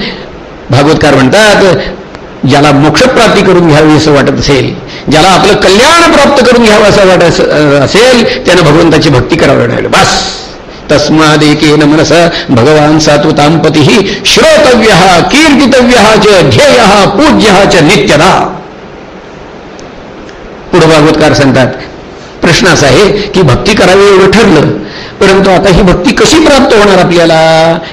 भागवतकार म्हणतात ज्याला मोक्षप्राप्ती करून घ्यावी असं वाटत असेल ज्याला आपलं कल्याण प्राप्त करून घ्यावं असं वाटत असेल त्यानं भगवंताची भक्ती करावी लागेल. बस. तस्मादेकेन मनस भगवान सात्वतांपती श्रोतव्य कीर्तितव्य च ध्येय पूज्य च नित्यदा। पुढे भागवतकार सांगतात प्रश्न असा आहे की भक्ती करावी एवढं ठरलं परंतु आता ही भक्ती कशी प्राप्त होणार आपल्याला?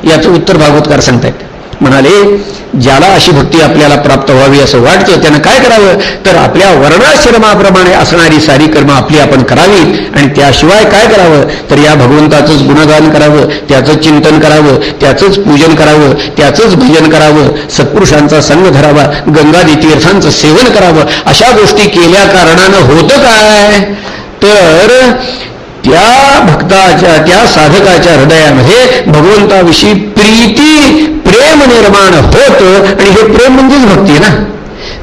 याचं उत्तर भागवतकार सांगतायत. म्हणाले ज्याला अशी भक्ती आपल्याला प्राप्त व्हावी असं वाटतं त्यानं काय करावं? तर आपल्या वर्णाश्रमाप्रमाणे असणारी सारी कर्म आपली आपण करावी आणि त्याशिवाय काय करावं? तर या भगवंताचंच गुणगान करावं त्याचं चिंतन करावं त्याचंच पूजन करावं त्याचंच भजन करावं सत्पुरुषांचा संग धरावा गंगादी तीर्थांचं सेवन करावं अशा गोष्टी केल्या कारणानं होतं काय? तर त्या भक्ताच्या त्या साधकाच्या हृदयामध्ये भगवंताविषयी प्रीती प्रेम निर्माण होत आणि हे प्रेम म्हणजेच भक्ती ना?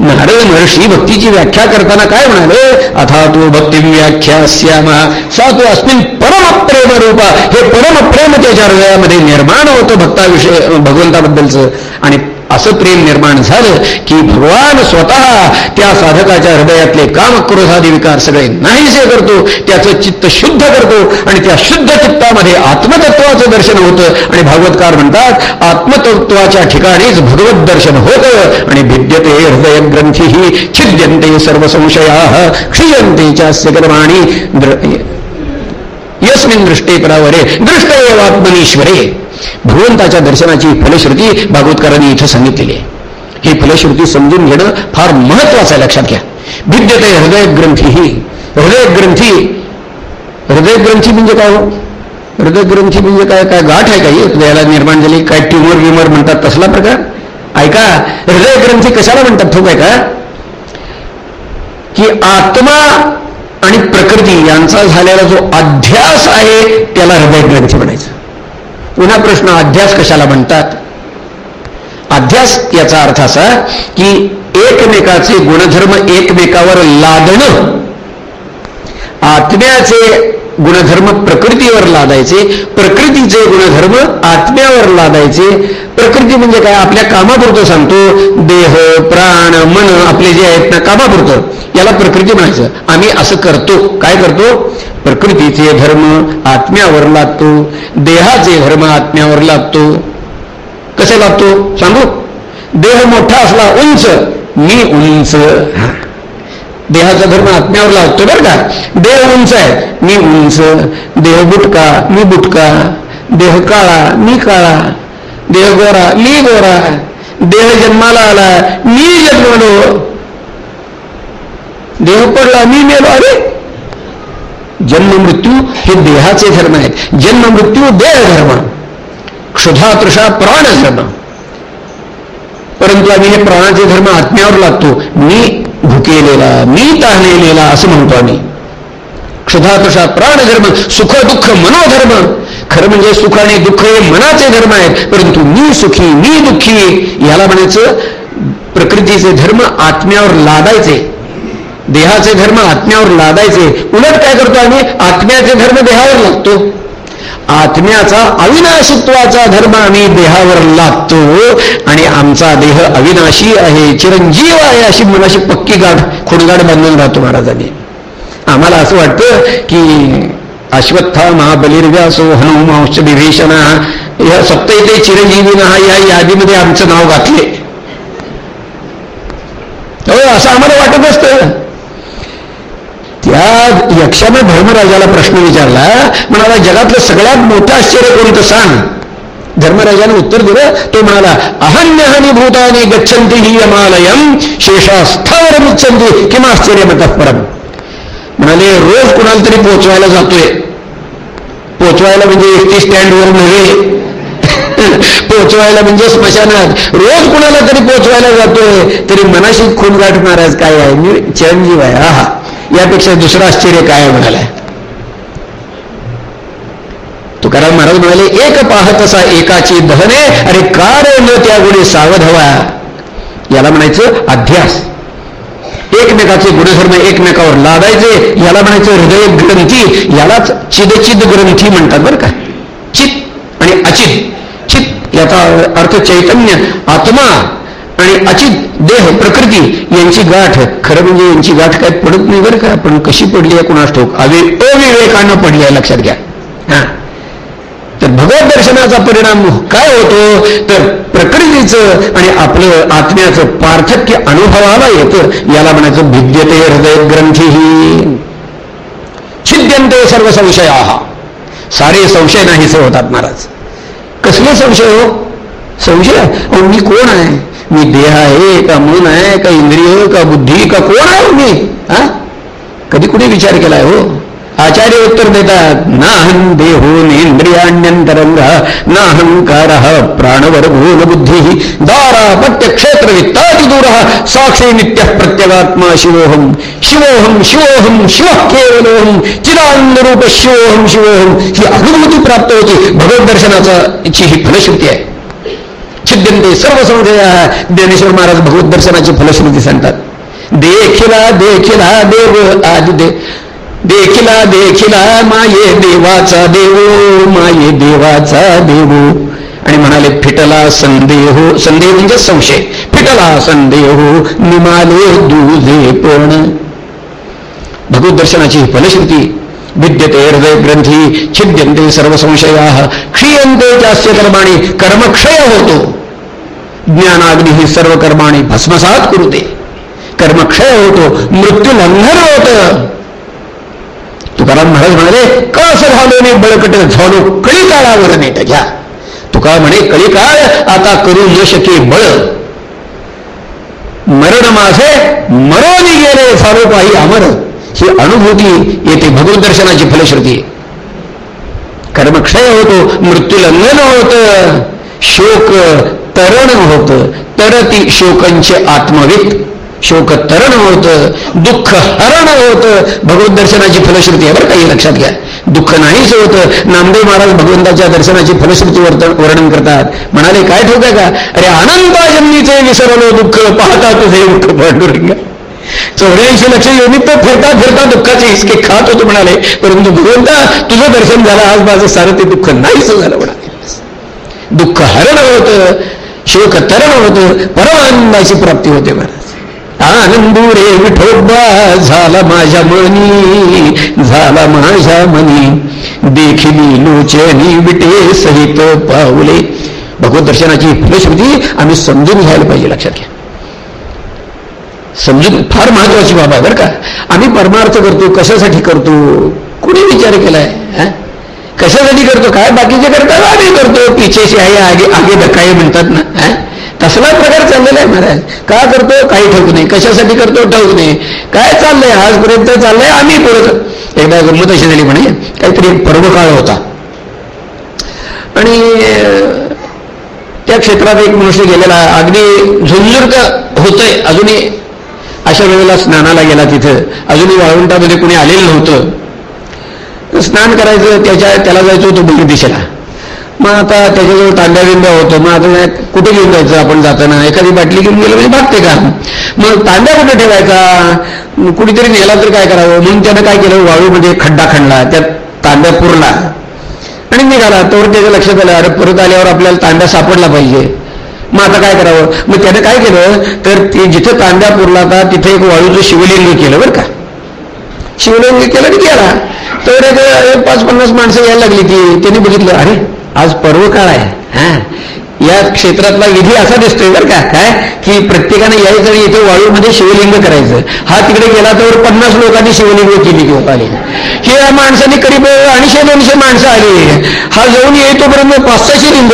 नारद महर्षी भक्तीची व्याख्या करताना काय म्हणाले? अथा तू भक्ती व्याख्या श्यामा सा तू अस्मिन परमप्रेम रूपा हे परमप्रेम त्याच्या हृदयामध्ये निर्माण होतं भक्ताविषयी भगवंताबद्दलचं. आणि असं प्रेम निर्माण झालं की भगवान स्वतः त्या साधकाच्या हृदयातले काम क्रोधादी विकार सगळे नाहीसे करतो त्याचं चित्त शुद्ध करतो आणि त्या शुद्ध चित्तामध्ये आत्मतत्वाचं दर्शन होतं. आणि भागवतकार म्हणतात आत्मतत्वाच्या ठिकाणीच भगवत दर्शन होतं आणि भिद्यते हृदय ग्रंथी ही छिद्यंते सर्व संशया क्षीयंते चास्य कर्माणी यस्मिन दृष्टे परावरे दृष्ट आत्मनीश्वरे भगवंताच्या दर्शनाची फलश्रुती भागवतकरांनी इथं सांगितलेली आहे. ही फलश्रुती समजून घेणं फार महत्वाचं आहे लक्षात घ्या. भिद्यते हृदय ग्रंथी. ही हृदय ग्रंथी हृदय ग्रंथी म्हणजे काय हो? हृदय ग्रंथी म्हणजे काय? काय गाठ आहे काही? हृदयाला निर्माण झाली काय ट्युमर विमर म्हणतात तसला प्रकार? ऐका हृदय ग्रंथी कशाला म्हणतात ठोक आहे का? की आत्मा आणि प्रकृती यांचा झालेला जो अध्यास आहे त्याला हृदय ग्रंथी म्हणायचं. पुन्हा प्रश्न अध्यास कशाला म्हणतात? अध्यास याचा अर्थ असा की एकमेकाचे गुणधर्म एकमेकावर लादणं. आत्म्याचे गुणधर्म प्रकृतीवर लादायचे प्रकृतीचे गुणधर्म आत्म्यावर लादायचे प्रकृती म्हणजे काय? आपल्या कामापुरतं सांगतो देह प्राण मन आपले जे आहेत ना कामापुरतं. याला प्रकृती म्हणायचं. आम्ही असं करतो. काय करतो? प्रकृतीचे धर्म आत्म्यावर लागतो देहाचे धर्म आत्म्यावर लागतो कसे लागतो सांगू? देह मोठा असला उंच मी उंच. देहाचा धर्म आत्म्यावर लागतो बरं का? देह उंच आहे मी उंच. देह बुटका मी बुटका. देह काळा मी काळा. देह गोरा मी गोरा है देह जन्माला आला मी जन्मलो देह पडला मी मेलो अरे जन्म मृत्यू हे देहाचे धर्म आहेत जन्म मृत्यू देह धर्म क्षुधा तृषा प्राण धर्म परंतु आम्ही हे प्राणाचे धर्म आत्म्यावर लागतो मी भुकेलेला मी ताहलेला असं म्हणतो आम्ही क्षुधाकृषा प्राणधर्म सुख दुःख मनोधर्म. खरं म्हणजे सुख आणि दुःख हे मनाचे धर्म आहेत परंतु मी सुखी मी दुःखी याला म्हणायचं प्रकृतीचे धर्म आत्म्यावर लादायचे. देहाचे धर्म आत्म्यावर लादायचे. उलट काय करतो आम्ही? आत्म्याचे धर्म देहावर लागतो आत्म्याचा अविनाशित्वाचा धर्म आम्ही देहावर लागतो आणि आमचा देह अविनाशी आहे चिरंजीव आहे अशी मनाशी पक्की गाठ खुडगाड बांधून राहतो महाराजांनी. आम्हाला असं वाटतं की अश्वत्था महाबलिर्व्यासो हनुमांश विभीषणा या सप्तैते चिरंजीवी हा या यादीमध्ये आमचं नाव घातले. हो असं आम्हाला वाटत असतं. त्या यक्षाने धर्मराजाला प्रश्न विचारला म्हणाला जगातलं सगळ्यात मोठं आश्चर्य कोणतं सांग? धर्मराजाने उत्तर दिलं तो म्हणाला अहन्यहानी भूतानी गच्छन्ति ही यमालयम शेषास्थावर मुच्छन्ति किंवा आश्चर्य परम म्हणाले रोज कुणाला तरी पोचवायला जातोय. पोचवायला म्हणजे एसटी स्टँडवर नव्हे. पोचवायला म्हणजे स्मशानात. रोज कुणाला तरी पोचवायला जातोय. तरी मनाशी खून गाठ महाराज काय आहे? मी चिरंजीव आहे. हा यापेक्षा दुसरं आश्चर्य काय म्हणालाय? तुकाराम महाराज म्हणाले एक पाहत असा एकाची दहने अरे कार न त्या गुणी सावध हवा याला म्हणायचं अध्यास एकमेकाचे गुणधर्म एकमेकावर लादायचे याला म्हणायचं हृदय ग्रंथी यालाच चिदचिद ग्रंथी म्हणतात बरं का. चित आणि अचित चित याचा अर्थ चैतन्य आत्मा आणि अचित देह प्रकृती यांची गाठ. खरं म्हणजे यांची गाठ काय पडत नाही बरं का. पण कशी पडली आहे कुणास ठोक अवि अविवेकानं पडली आहे लक्षात घ्या. हा. तर भगवत दर्शनाचा परिणाम काय होतो? तर प्रकृतीचं आणि आपलं आत्म्याचं पार्थक्य अनुभवाला येतं याला म्हणायचं भिद्यते हृदय ग्रंथी. छिद्यंते सर्व संशय. सारे संशय नाहीसे होतात महाराज. कसले संशय हो? संशय? मी कोण आहे? मी देह आहे का मन आहे का इंद्रिय का बुद्धी का कोण आहे हो मी? हा? कधी कुठे विचार केलाय हो? आचार्य उत्तर देतात नाहं देहो नेंद्रियाण्यंतरंग नाहंकार प्राणवर भूल बुद्धी दारापत्य क्षेत्र वित्तादी दूर साक्षी नित्य प्रत्यगात्मा शिवोहम शिवोहम शिवोहम शिव केवलोहम चिदानंद रूप शिवोहम शिवोहम ही अनुभूती प्राप्त होती भगवत दर्शनाचा ही फलश्रुती आहे छिद्यंते सर्व संशया ज्ञानेश्वर महाराज भगवत दर्शनाची फलश्रुती सांगतात देखिला देखिला देव आदि दे देखिला देखिला माये देवाचा देवो माये देवाचा देव. आणि म्हणाले फिटला संदेह संदेह म्हणजे संशय. फिटला संदेह निमाले दुजे पण. भगवत दर्शनाची फलश्रुती विद्यते हृदय ग्रंथी छिद्यंते सर्व संशया क्षीयंते जास्त कर्माणी कर्मक्षय होतो. ज्ञानाग्नी ही सर्व कर्माणी भस्मसात करूते. कर्मक्षय होतो मृत्यू लंघन होत. तुकाराम महाराज म्हणाले का झालो नाही बळकट झालो कळीकाळावर नेट घ्या. तुका म्हणे कळीकाळ आता करू न शके बळ. मरण माझे मरोनी गेले झालो पाही अमर. ही अनुभूती येते भगवत दर्शनाची फलश्रुती कर्मक्षय होतो मृत्यूलंघन होत शोक तरण होत तरती शोकांचे आत्मवित. शोक तरण होत दुःख हरण होत. भगवत दर्शनाची फलश्रुती आहे बरं काही लक्षात घ्या. दुःख नाहीच होत. नामदेव महाराज भगवंताच्या दर्शनाची फलश्रुती वर्णन करतात. म्हणाले काय ठोक का? अरे अनंता जन्मीचे विसरलो दुःख पाहता तुझे दुःख पांडुरंग चौऱ्याऐंशी लक्ष योनित फिरता फिरता दुःखाचे हिसके खात होतो म्हणाले. परंतु भगवंता तुझं दर्शन झालं आज माझं सारं ते दुःख नाहीच झालं म्हणाले. दुःख हरण होत शोक तरण होत परमानंदाची प्राप्ती होते महाराज. आनंदू रे विठोबा झाला माझ्या मनी झाला माझ्या मनी देखिली लोचनी विटे सहित पावले. भगवत दर्शनाची फलश्रुती आम्ही समजून घ्यायला पाहिजे लक्षात घ्या. समजून फार महत्वाची बाब आहे बरं का. आम्ही परमार्थ करतो कशासाठी करतो? कुणी विचार केलाय कशासाठी करतो? काय बाकीचे करतात? आम्ही करतो. पिछेशी आहे आगे आगे धकाय म्हणतात ना तसला प्रकार चाललेला आहे महाराज? का करतो? काही ठाऊक नाही कशासाठी करतो? ठाऊक नाही काय चाललंय? आजपर्यंत चाललंय. आम्ही परत एकदा गंमत अशी झाली म्हणे काहीतरी पर्वकाळ होता. आणि त्या क्षेत्रात एक मनुष्य गेलेला अगदी झुंजुर्ग होतंय अजूनही. अशा वेळेला स्नानाला गेला तिथं. अजूनही वाळवंटामध्ये कोणी आलेलं नव्हतं. स्नान करायचं त्याच्या त्याला जायचं होतं बहिणी दिशेला मग आता त्याच्याजवळ तांब्या बिंब्या होतो. मग आता कुठे घेऊन जायचं आपण जाताना? एखादी बाटली घेऊन गेलं म्हणजे भागते का? मग तांब्या कुठे ठेवायचा? कुठेतरी नेला तर काय करावं? म्हणून त्यानं काय केलं? वाळूमध्ये खड्डा खणला त्यात तांब्या पुरला आणि निघाला. तोवर त्याच्या लक्षात आलं अरे परत आल्यावर आपल्याला तांब्या सापडला पाहिजे. मग आता काय करावं? मग त्यानं काय केलं? तर ते जिथं तांब्या पुरला होता तिथे एक वाळूचं शिवलिंग केलं बरं का. शिवलिंग केलं आणि गेला. तर एक पाच पन्नास माणसं यायला लागली ती. त्यांनी बघितलं अरे आज पर्व काळ आहे हा? या क्षेत्रातला विधी असा दिसतोय बरं का काय? की प्रत्येकाने यायचं आणि इथे वाळूमध्ये शिवलिंग करायचं. हा तिकडे गेला तर पन्नास लोकांनी शिवलिंग केली किंवा आली हे या माणसाने करीब अडीचशे दोनशे माणसं आली. हा जाऊन येतोपर्यंत पाच सहाशे लिंग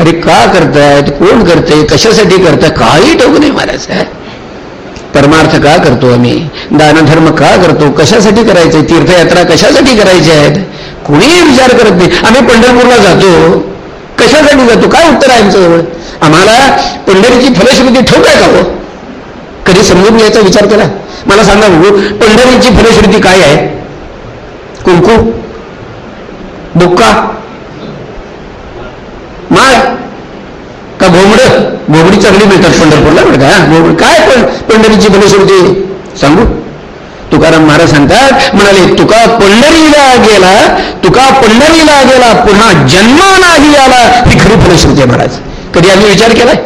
अरे का करतायत कोण करतंय? कशासाठी करताय? काही ठोक नाही महाराज परमार्थ का करतो आम्ही? दानधर्म का करतो? कशासाठी करायचंय? तीर्थयात्रा कशासाठी करायची आहेत? कुणीही विचार करत नाही. आम्ही पंढरपूरला जातो. कशासाठी जातो? काय उत्तर आहे आमच्याजवळ आम्हाला पंढरीची फलश्रुती ठोक आहे का हो? कधी समजून घ्यायचा विचार केला? मला सांगा बघू पंढरीची फलश्रुती काय आहे? कुंकू? बुक्का माळ? का भोमड भोमडी चांगली मिळतात पंढरपूरला बरं का? काय पण पंढरीची फलश्रुती? सांगू? तुकाराम महाराज सांगतात म्हणाले तुका पंढरीला गेला तुका पंढरीला गेला पुन्हा जन्म नाही आला. ही खरी फलश्रुती महाराज. कधी आम्ही विचार केलाय?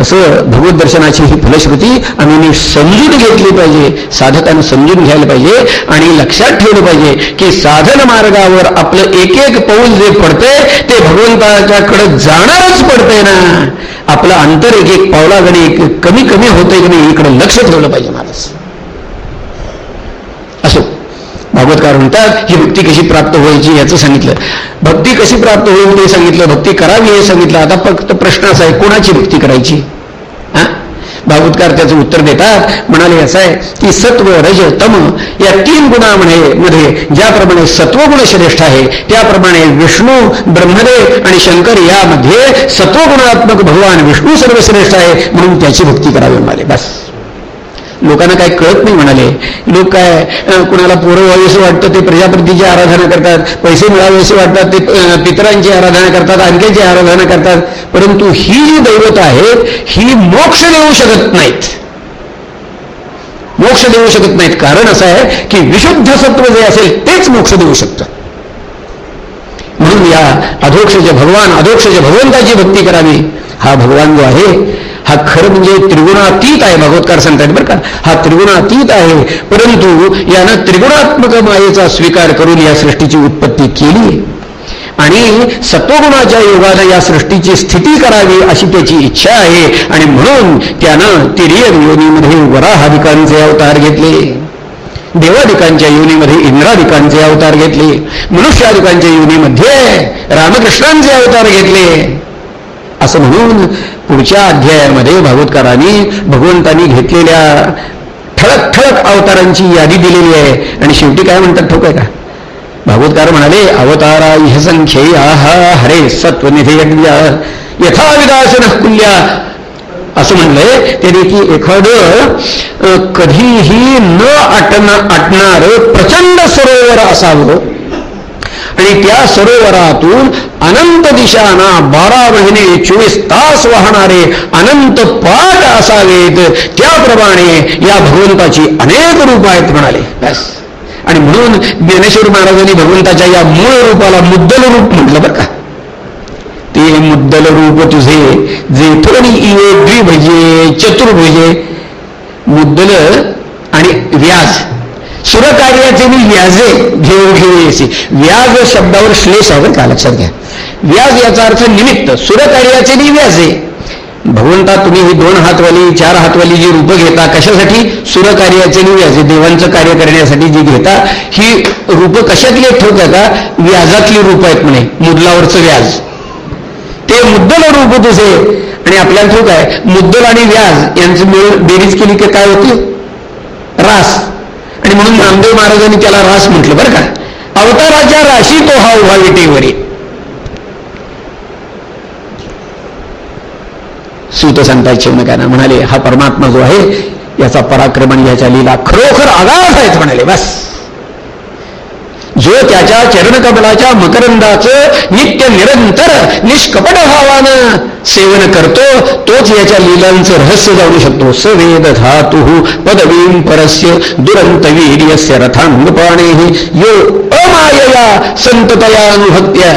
तसं भगवत दर्शनाची ही फलश्रुती आम्ही समजून घेतली पाहिजे साधकानं समजून घ्यायला पाहिजे आणि लक्षात ठेवलं पाहिजे की साधन मार्गावर आपलं एक एक पाऊल जे पडतंय ते भगवंताच्याकडे जाणारच पडतंय ना. आपलं अंतर एक एक पावलागणे कमी कमी होतंय की नाही इकडे लक्ष ठेवलं पाहिजे महाराज असो. भागवतकार म्हणतात ही भक्ती कशी प्राप्त व्हायची? याचं सांगितलं. भक्ती कशी प्राप्त होईल? ते सांगितलं. भक्ती करावी? हे सांगितलं. आता फक्त प्रश्न असा आहे कोणाची भक्ती करायची? भागवतकार त्याचं उत्तर देतात. म्हणाले असं आहे की सत्व रज तम या तीन गुणामध्ये मध्ये ज्याप्रमाणे सत्वगुण श्रेष्ठ आहे त्याप्रमाणे विष्णू ब्रह्मदेव आणि शंकर यामध्ये सत्वगुणात्मक भगवान विष्णू सर्वश्रेष्ठ आहे म्हणून त्याची भक्ती करावी म्हणाले. बस. लोकांना काही कळत नाही म्हणाले. लोक काय कुणाला पोरं व्हावीसं वाटतं ते प्रजापतीची आराधना करतात. पैसे मिळावेसे वाटतात ते पितरांची आराधना करतात आणख्याची आराधना करतात. परंतु ही जी दैवत आहेत ही मोक्ष देऊ शकत नाहीत. मोक्ष देऊ शकत नाहीत. कारण असं आहे की विशुद्ध सत्व जे असेल तेच मोक्ष देऊ शकतं. म्हणून या अधोक्षज भगवान अधोक्षज भगवंताची भक्ती करावी. हा भगवान जो आहे हा खरं म्हणजे त्रिगुणातीत आहे भगवतकार सांगतात बरं का. हा त्रिगुणातीत आहे. परंतु यानं त्रिगुणात्मक मायेचा स्वीकार करून या सृष्टीची उत्पत्ती केली. आणि सत्वगुणाच्या योगानं या सृष्टीची स्थिती करावी अशी त्याची इच्छा आहे. आणि म्हणून त्यानं तिरियन योनीमध्ये वराहाधिकांचे अवतार घेतले. देवाधिकांच्या योनीमध्ये इंद्राधिकांचे अवतार घेतले. मनुष्याधिकांच्या योनीमध्ये रामकृष्णांचे अवतार घेतले. असं म्हणून पुढच्या अध्यायामध्ये भागवतकाराने भगवंतांनी घेतलेल्या ठळक ठळक अवतारांची यादी दिलेली आहे. आणि शेवटी काय म्हणतात ठोक आहे का? भागवतकार म्हणाले अवतारा इह संख्ये आहा हरे सत्वनिधी यथा विदासन कुल्या. असं म्हणलंय त्याने की एखादं कधीही न आटना आटणार प्रचंड सरोवर असावं. आणि त्या सरोवरातून अनंत दिशांना बारा महिने चोवीस तास वाहणारे अनंत पाठ असावेत. त्याप्रमाणे या भगवंताची अनेक रूप आहेत म्हणाले. बस. आणि म्हणून ज्ञानेश्वर महाराजांनी भगवंताच्या या मूळ रूपाला मुद्दल रूप म्हटलं बरं का. ते मुद्दल रूप तुझे जेथोनी इवे द्विभजे चतुर्भुजे मुद्दल आणि व्यास. सुरकार्याचे मी व्याजे घेऊ घेऊ येसी. व्याज शब्दावर श्लेष आहे का लक्षात घ्या. व्याज याचा अर्थ निमित्त सुरकार्याचे मी व्याजे. भगवंता तुम्ही ही दोन हातवाली चार हातवाली जी रूपं घेता कशासाठी? सुरकार्याचे नि व्याजे. देवांचं कार्य करण्यासाठी जी घेता ही रूपं कशातली आहेत ठोक का? व्याजातली रूप आहेत म्हणे मुदलावरचं व्याज. ते मुद्दल रूप तुझे. आणि आपल्याला ठोक आहे मुद्दल आणि व्याज यांची मिळून बेरीज केली की काय होती? रास. आणि म्हणून नामदेव महाराजांनी त्याला रास म्हटलं बरं का. अवताराच्या राशी तो हा उभा विटेवरी सूत सांगताय शिवनकांना म्हणाले हा परमात्मा जो आहे याचा पराक्रमण याच्या लीला खरोखर आगाध आहेत म्हणाले बस. जो त्याच्या चरणकमलाच्या मकरंदाचं नित्य निरंतर निष्कपट भावानं सेवन करतो तोच याच्या लीलांचं रहस्य जाणू शकतो. सवेद धातु पदवीं परस्य दुरंत वीर्यस्य रथांगपाणे यो अमायया संततयानुभक्त्या।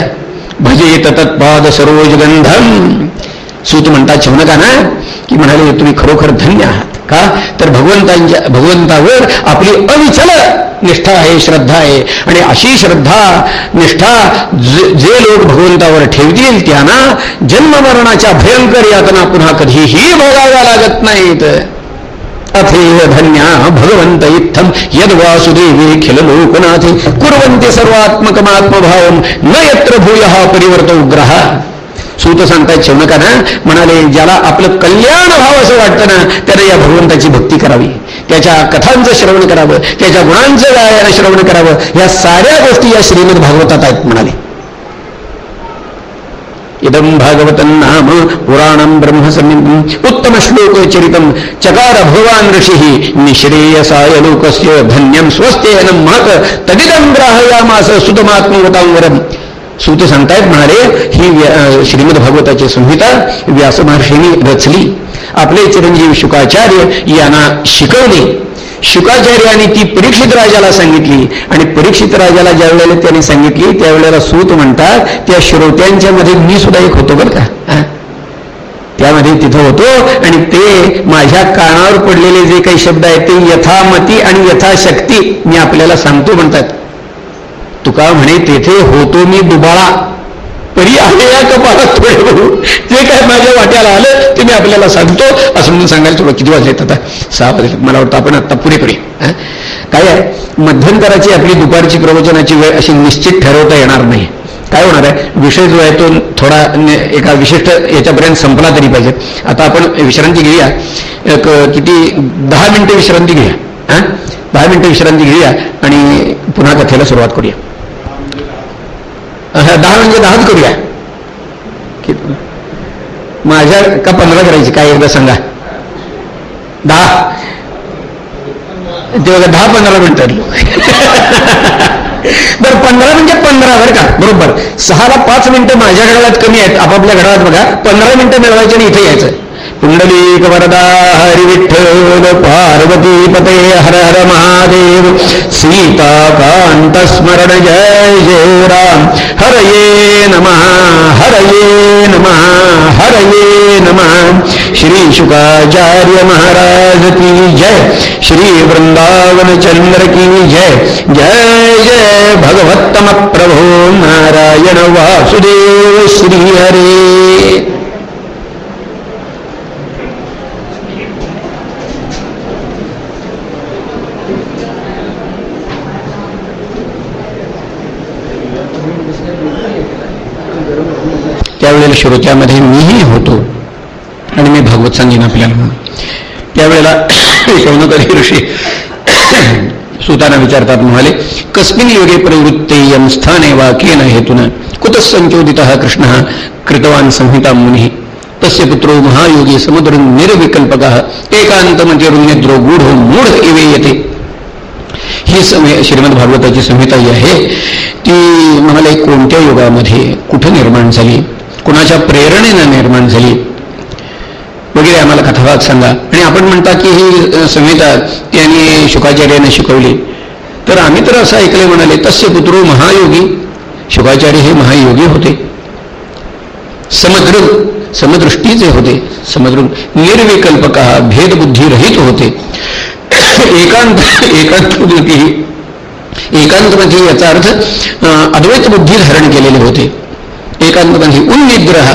भजेत तत्पाद सरोजगंधम सूत म्हणतात शौनकाना की म्हणाले तुम्ही खरोखर धन्य आहात. का? तर भगवंतांच्या भगवंतावर आपली अविचल निष्ठा आहे श्रद्धा आहे. आणि अशी श्रद्धा निष्ठा जे लोक भगवंतावर ठेवतील त्यांना जन्ममरणाच्या भयंकर यातना पुन्हा कधीही भोगाव्या लागत नाहीत. अथेव धन्या भगवंत इत्थम यद वासुदेवे खिल लोकनाथे कुर्वन्ते सर्वात्मकमात्मभावम न यत्र भूय परिवर्तो उग्रहा सूत सांगतायत शौनकाना म्हणाले ज्याला आपलं कल्याण व्हावं असं वाटतं ना त्याने या भगवंताची भक्ती करावी. त्याच्या कथांचं श्रवण करावं त्याच्या गुणांचं गायन श्रवण करावं या साऱ्या गोष्टी या श्रीमद भागवतात आहेत म्हणाले. इदं भागवतं नाम पुराणं श्लोक चरितम चकार भगवान ऋषि निश्रेयसाय लोकस्य धन्यं स्वस्तेन महत तदिदम ग्राहयामास सुतमात्मवतांवरम सूत सांगतायत म्हणाले ही श्रीमद भागवताची संहिता व्यास महर्षींनी रचली. आपले चिरंजीव शुकाचार्य यांना शिकवले. शुकाचार्याने ती परीक्षित राजाला सांगितली. आणि परीक्षित राजाला ज्या वेळेला त्यांनी सांगितली त्यावेळेला सूत म्हणतात त्या श्रोत्यांच्या मध्ये मी सुद्धा एक होतो बरं का? त्यामध्ये तिथं होतो. आणि ते माझ्या कानावर पडलेले जे काही शब्द आहेत ते यथामती आणि यथाशक्ती मी आपल्याला सांगतो म्हणतात. तुका म्हणे तेथे होतो मी दुबाळा परी आहे या कपाळात थोडे बघू जे काय माझ्या वाट्याला आलं ते मी आपल्याला सांगतो. असं म्हणून सांगायला थोडं किती वाजलेत आता? सहा वाजले मला वाटतं आपण आत्ता पुढे करूया. काय आहे? मध्यंतराची आपली दुपारची प्रवचनाची वेळ अशी निश्चित ठरवता येणार नाही. काय होणार आहे? विषय जो आहे तो थोडा एका विशिष्ट याच्यापर्यंत संपला तरी पाहिजे. आता आपण विश्रांती घेऊया. एक किती? दहा मिनिटं विश्रांती घेऊया. हां? दहा मिनिटं विश्रांती घेऊया आणि पुन्हा कथेला सुरुवात करूया. दहा म्हणजे दहाच करूया. किती? माझ्या का पंधरा करायची? काय एकदा सांगा. दहा. ते बघा दहा पंधरा मिनिटात बरं पंधरा म्हणजे पंधरा बरं का? बरोबर. सहाला पाच मिनिटं माझ्या घरात कमी आहेत आपापल्या घरात बघा. पंधरा मिनिटं मिळवायची आणि इथे यायचं पुंडलिक वरदा हरिविठ्ठल पार्वती पते हर हर महादेव सीताकांत स्मरण जय जय राम। हरये नमः हरये नमः हरये नमः। श्री शुकाचार्य महाराज की जय। श्री वृंदावन चंद्र की जय। जय जय भगवत्तम प्रभो नारायण वासुदेव श्री हरे त्यावेळेला श्रोत्यामध्ये मीही होतो. आणि मी भागवत सांगेन आपल्याला. त्यावेळेला शौनकरी ऋषी सुताना विचारतात म्हणाले कस्मिन योगे प्रवृत्ते यम स्थाने वा केन हेतुन कुतः संचोदित कृष्ण कृतवान संहिता मुनी। तस्य पुत्रो महायोगी समुद्र निर्विकल्पक। एकांत म्हणजे रुण्यद्रो गूढ मूढ इवे येते ही समय श्रीमद भागवताची संहिता जी आहे. ती म्हणाले कोणत्या युगामध्ये कुठं निर्माण झाली? कुणाच्या प्रेरणेनं निर्माण झाली. वगैरे आम्हाला कथावाद सांगा. आणि आपण म्हणता की ही संहिता त्यांनी शुकाचार्याने शिकवली. तर आम्ही तर असं ऐकले म्हणाले तस्य पुत्रो महायोगी. शुकाचार्य हे महायोगी होते. समद्र समदृष्टीचे होते. समद्र निर्विकल्पक भेदबुद्धीरहित होते. एकांत एकांत एकांतमध्ये याचा अर्थ अद्वैत बुद्धी धारण केलेले होते. एकांतपण ही उन्निद्रह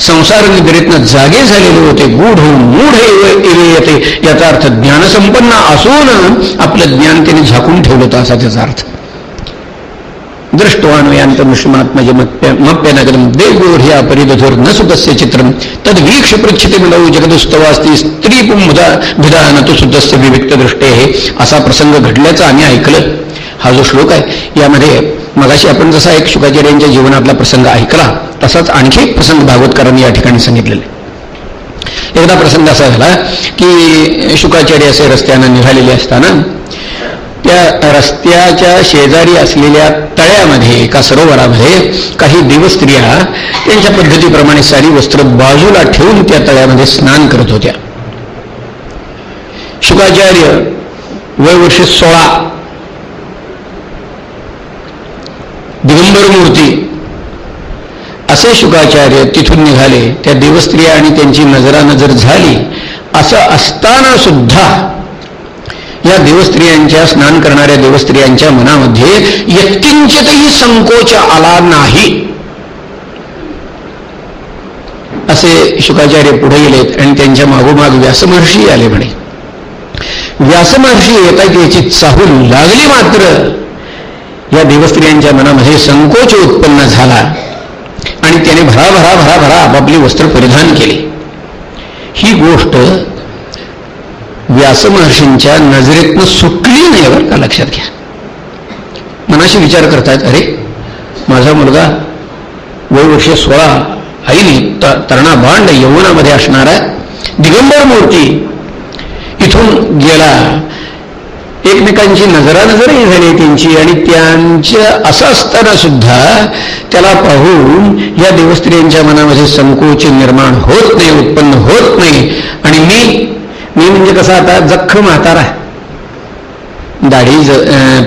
संसार निद्रेतनं जागे झालेले होते गूढ होऊन मूढ येते. याचा अर्थ ज्ञानसंपन्न असून आपलं ज्ञान त्याने झाकून ठेवलं होतं असा त्याचा अर्थ. दृष्टवानुयांत मप्यनगरम देवगोर्ह्या परिदधुर न सुतस्य चित्रम तद वीक्ष पृच्छिते मिळवू जगदुस्तवास्ती स्त्री पुंभुदा भिदा न सुतस्य विविक्त दृष्टे हे असा प्रसंग घडल्याचं आम्ही ऐकलं। हा जो श्लोक आहे यामध्ये मगाशी आपण जसा एक शुकाचार्यांच्या जीवनातला प्रसंग ऐकला तसाच आणखी एक प्रसंग भागवतकरांनी या ठिकाणी सांगितलेला एकदा प्रसंग असा झाला की शुकाचार्य असे रस्त्यानं निघालेले असताना त्या रस्त्याच्या शेजारी असलेल्या तळ्यामध्ये एका सरोवरामध्ये काही देवस्त्रिया त्यांच्या पद्धतीप्रमाणे सारी वस्त्र बाजूला ठेवून त्या तळ्यामध्ये स्नान करत होत्या. शुकाचार्य वय वर्ष सोळा. दिगंबर मूर्ती. असे शुकाचार्य तिथून निघाले त्या देवस्त्रिया आणि त्यांची नजरानजर झाली. असं असताना सुद्धा या देवस्त्रियांच्या स्नान करणाऱ्या देवस्त्रियांच्या मनामध्ये यत्किंचितही संकोच आला नाही. असे शुकाचार्य पुढे गेलेत आणि त्यांच्या मागोमाग व्यासमहर्षी आले म्हणे. व्यासमहर्षी येता याची चाहूल लागली मात्र या देवस्त्रियांच्या मनामध्ये संकोच उत्पन्न झाला आणि त्याने भरा भरा भरा भरा आपापली वस्त्र परिधान केले. ही गोष्ट व्यासमहर्षींच्या नजरेतनं सुटली नाही बरं का? लक्षात घ्या. मनाशी विचार करतायत अरे माझा मुलगा वय वर्ष सोळा आईनी तरणा भांड यवनामध्ये असणारा दिगंबर मूर्ती इथून गेला. एकमेकांची नजरानजरही झाली त्यांची आणि त्यांच्या असं असताना सुद्धा त्याला पाहून या देवस्त्रियांच्या मनामध्ये संकोच निर्माण होत नाही उत्पन्न होत नाही. आणि मी मी म्हणजे कसं आता जख्ख म्हातारा दाढी ज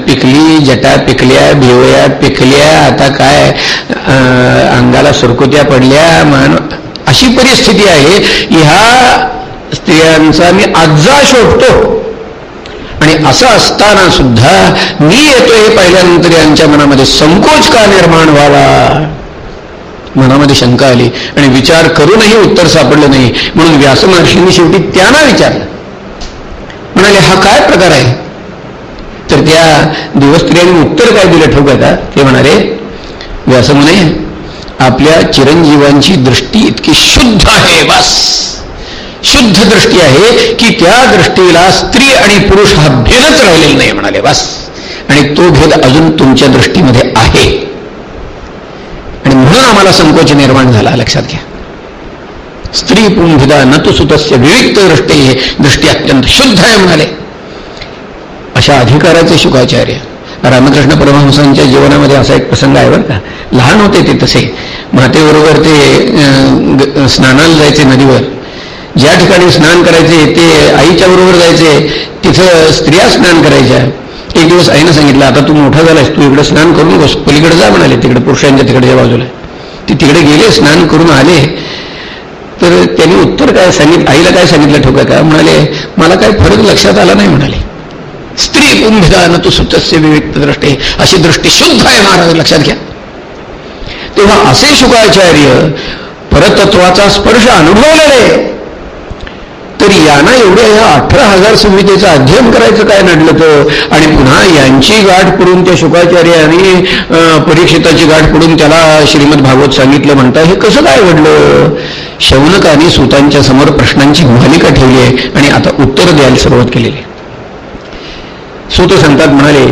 पिकली जटा पिकल्या भिवया पिकल्या आता काय अंगाला सुरकुत्या पडल्या मान अशी परिस्थिती आहे. ह्या स्त्रियांचा मी आजा शोधतो आणि असं असताना सुद्धा मी येतो हे पाहिल्यानंतर यांच्या मनामध्ये संकोच का निर्माण व्हावा? मनामध्ये शंका आली आणि विचार करूनही उत्तर सापडलं नाही. म्हणून व्यासमहर्षींनी शेवटी त्यांना विचारलं. म्हणाले हा काय प्रकार आहे? तर त्या दिवस्त्रियांनी उत्तर काय दिलं ठोक आता ते म्हणाले व्यास म्हणे आपल्या चिरंजीवांची दृष्टी इतकी शुद्ध आहे बस. शुद्ध दृष्टी आहे की त्या दृष्टीला स्त्री आणि पुरुष हा भेदच राहिलेला नाही म्हणाले बस. आणि तो भेद अजून तुमच्या दृष्टीमध्ये आहे. म्हणून आम्हाला संकोच निर्माण झाला. लक्षात घ्या. स्त्री पुंभिदा न तो सुतस्य विविक्त दृष्टी. दृष्टी अत्यंत शुद्ध आहे म्हणाले. अशा अधिकाराचे शुकाचार्य रामकृष्ण परमहंसांच्या जीवनामध्ये असा एक प्रसंग आहे बरं का. लहान होते ते तसे. मातेबरोबर ते ग- स्नानाला जायचे नदीवर. ज्या ठिकाणी स्नान करायचे ते आईच्या बरोबर जायचे. तिथं स्त्रिया स्नान करायच्या. एक दिवस आईनं सांगितलं आता तू मोठा झालास तू इकडे स्नान करू नकोस पलीकडे जा म्हणाले तिकडे पुरुषांच्या तिकडच्या बाजूला ती तिकडे गेले स्नान करून आले. तर त्यांनी उत्तर काय सांगितलं आईला काय सांगितलं ठोका का? म्हणाले मला काय फरक लक्षात आला नाही म्हणाले. स्त्री कुंभिदान तू सुतस्य विवेक दृष्टे. अशी दृष्टी शुद्ध आहे महाराज लक्षात घ्या. तेव्हा असे शुकाचार्य परतत्वाचा स्पर्श अनुभवलेले. तर यांना एवढ्या ह्या अठरा हजार संहितेचं अध्ययन करायचं काय नडलं तर? आणि पुन्हा यांची गाठ पडून त्या शुकाचार्याने परीक्षिताची गाठ पडून त्याला श्रीमद भागवत सांगितलं म्हणता हे कसं काय घडलं? शौनकाने सुतांच्या समोर प्रश्नांची मालिका ठेवली आहे आणि आता उत्तर द्यायला सुरुवात केलेली आहे. सूत सांगतात म्हणाले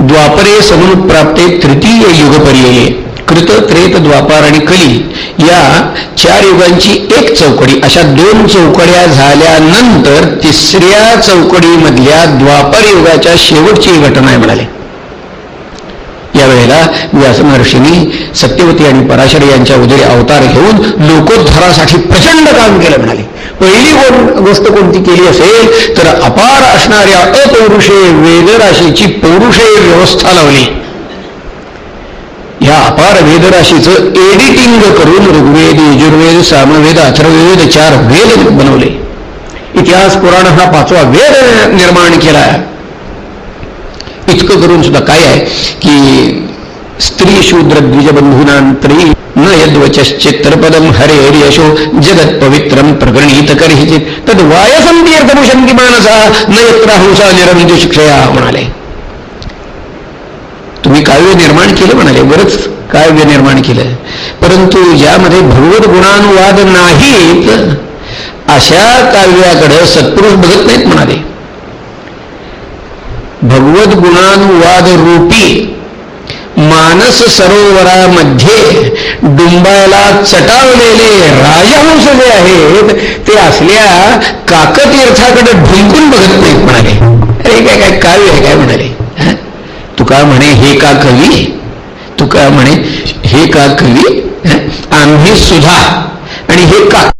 द्वापरे समुत्प्राप्ते तृतीय युग युगपर्यये कृत त्रेत द्वापार आणि कली या चार युगांची एक चौकडी. अशा दोन चौकड्या झाल्यानंतर तिसऱ्या चौकडीमधल्या द्वापर युगाच्या शेवटची घटना आहे म्हणाले. यावेळेला व्यास महर्षींनी सत्यवती आणि पराशर यांच्या उदरी अवतार घेऊन लोकोद्धारासाठी प्रचंड काम केलं म्हणाले. पहिली गोष्ट कोणती केली असेल तर अपार असणाऱ्या अपौरुषे वेदराशीची पौरुषे व्यवस्था लावली. या अपार वेदराशीचं एडिटिंग करून ऋग्वेद यजुर्वेद सामवेद अथर्ववेद चार वेद बनवले. इतिहास पुराण हा पाचवा वेद निर्माण केला. इतकं करून सुद्धा काय आहे की स्त्री शूद्र द्विजबंधुनांतरी न यद्वचश्चित्रपदम हरे यशो जगत पवित्रम प्रगणित करहिचित तद वायसं की मानसा न यत्र हंसा निरंजू शिक्षया म्हणाले. मी काव्य निर्माण केलं म्हणाले बरंच काव्य निर्माण केलं. परंतु ज्यामध्ये भगवत गुणानुवाद नाहीत अशा काव्याकडे सत्पुरुष बघत नाहीत म्हणाले. भगवत गुणानुवाद रूपी मानस सरोवरामध्ये डुंबायला चटावलेले राजहंस जे आहेत ते असल्या काकतीर्थाकडे ढुंकून बघत नाहीत म्हणाले. अरे काय काय काव्य आहे काय म्हणाले? तुका म्हणे हे का कवी? तुका म्हणे हे का कवी? आम्ही सुधा. आणि हे का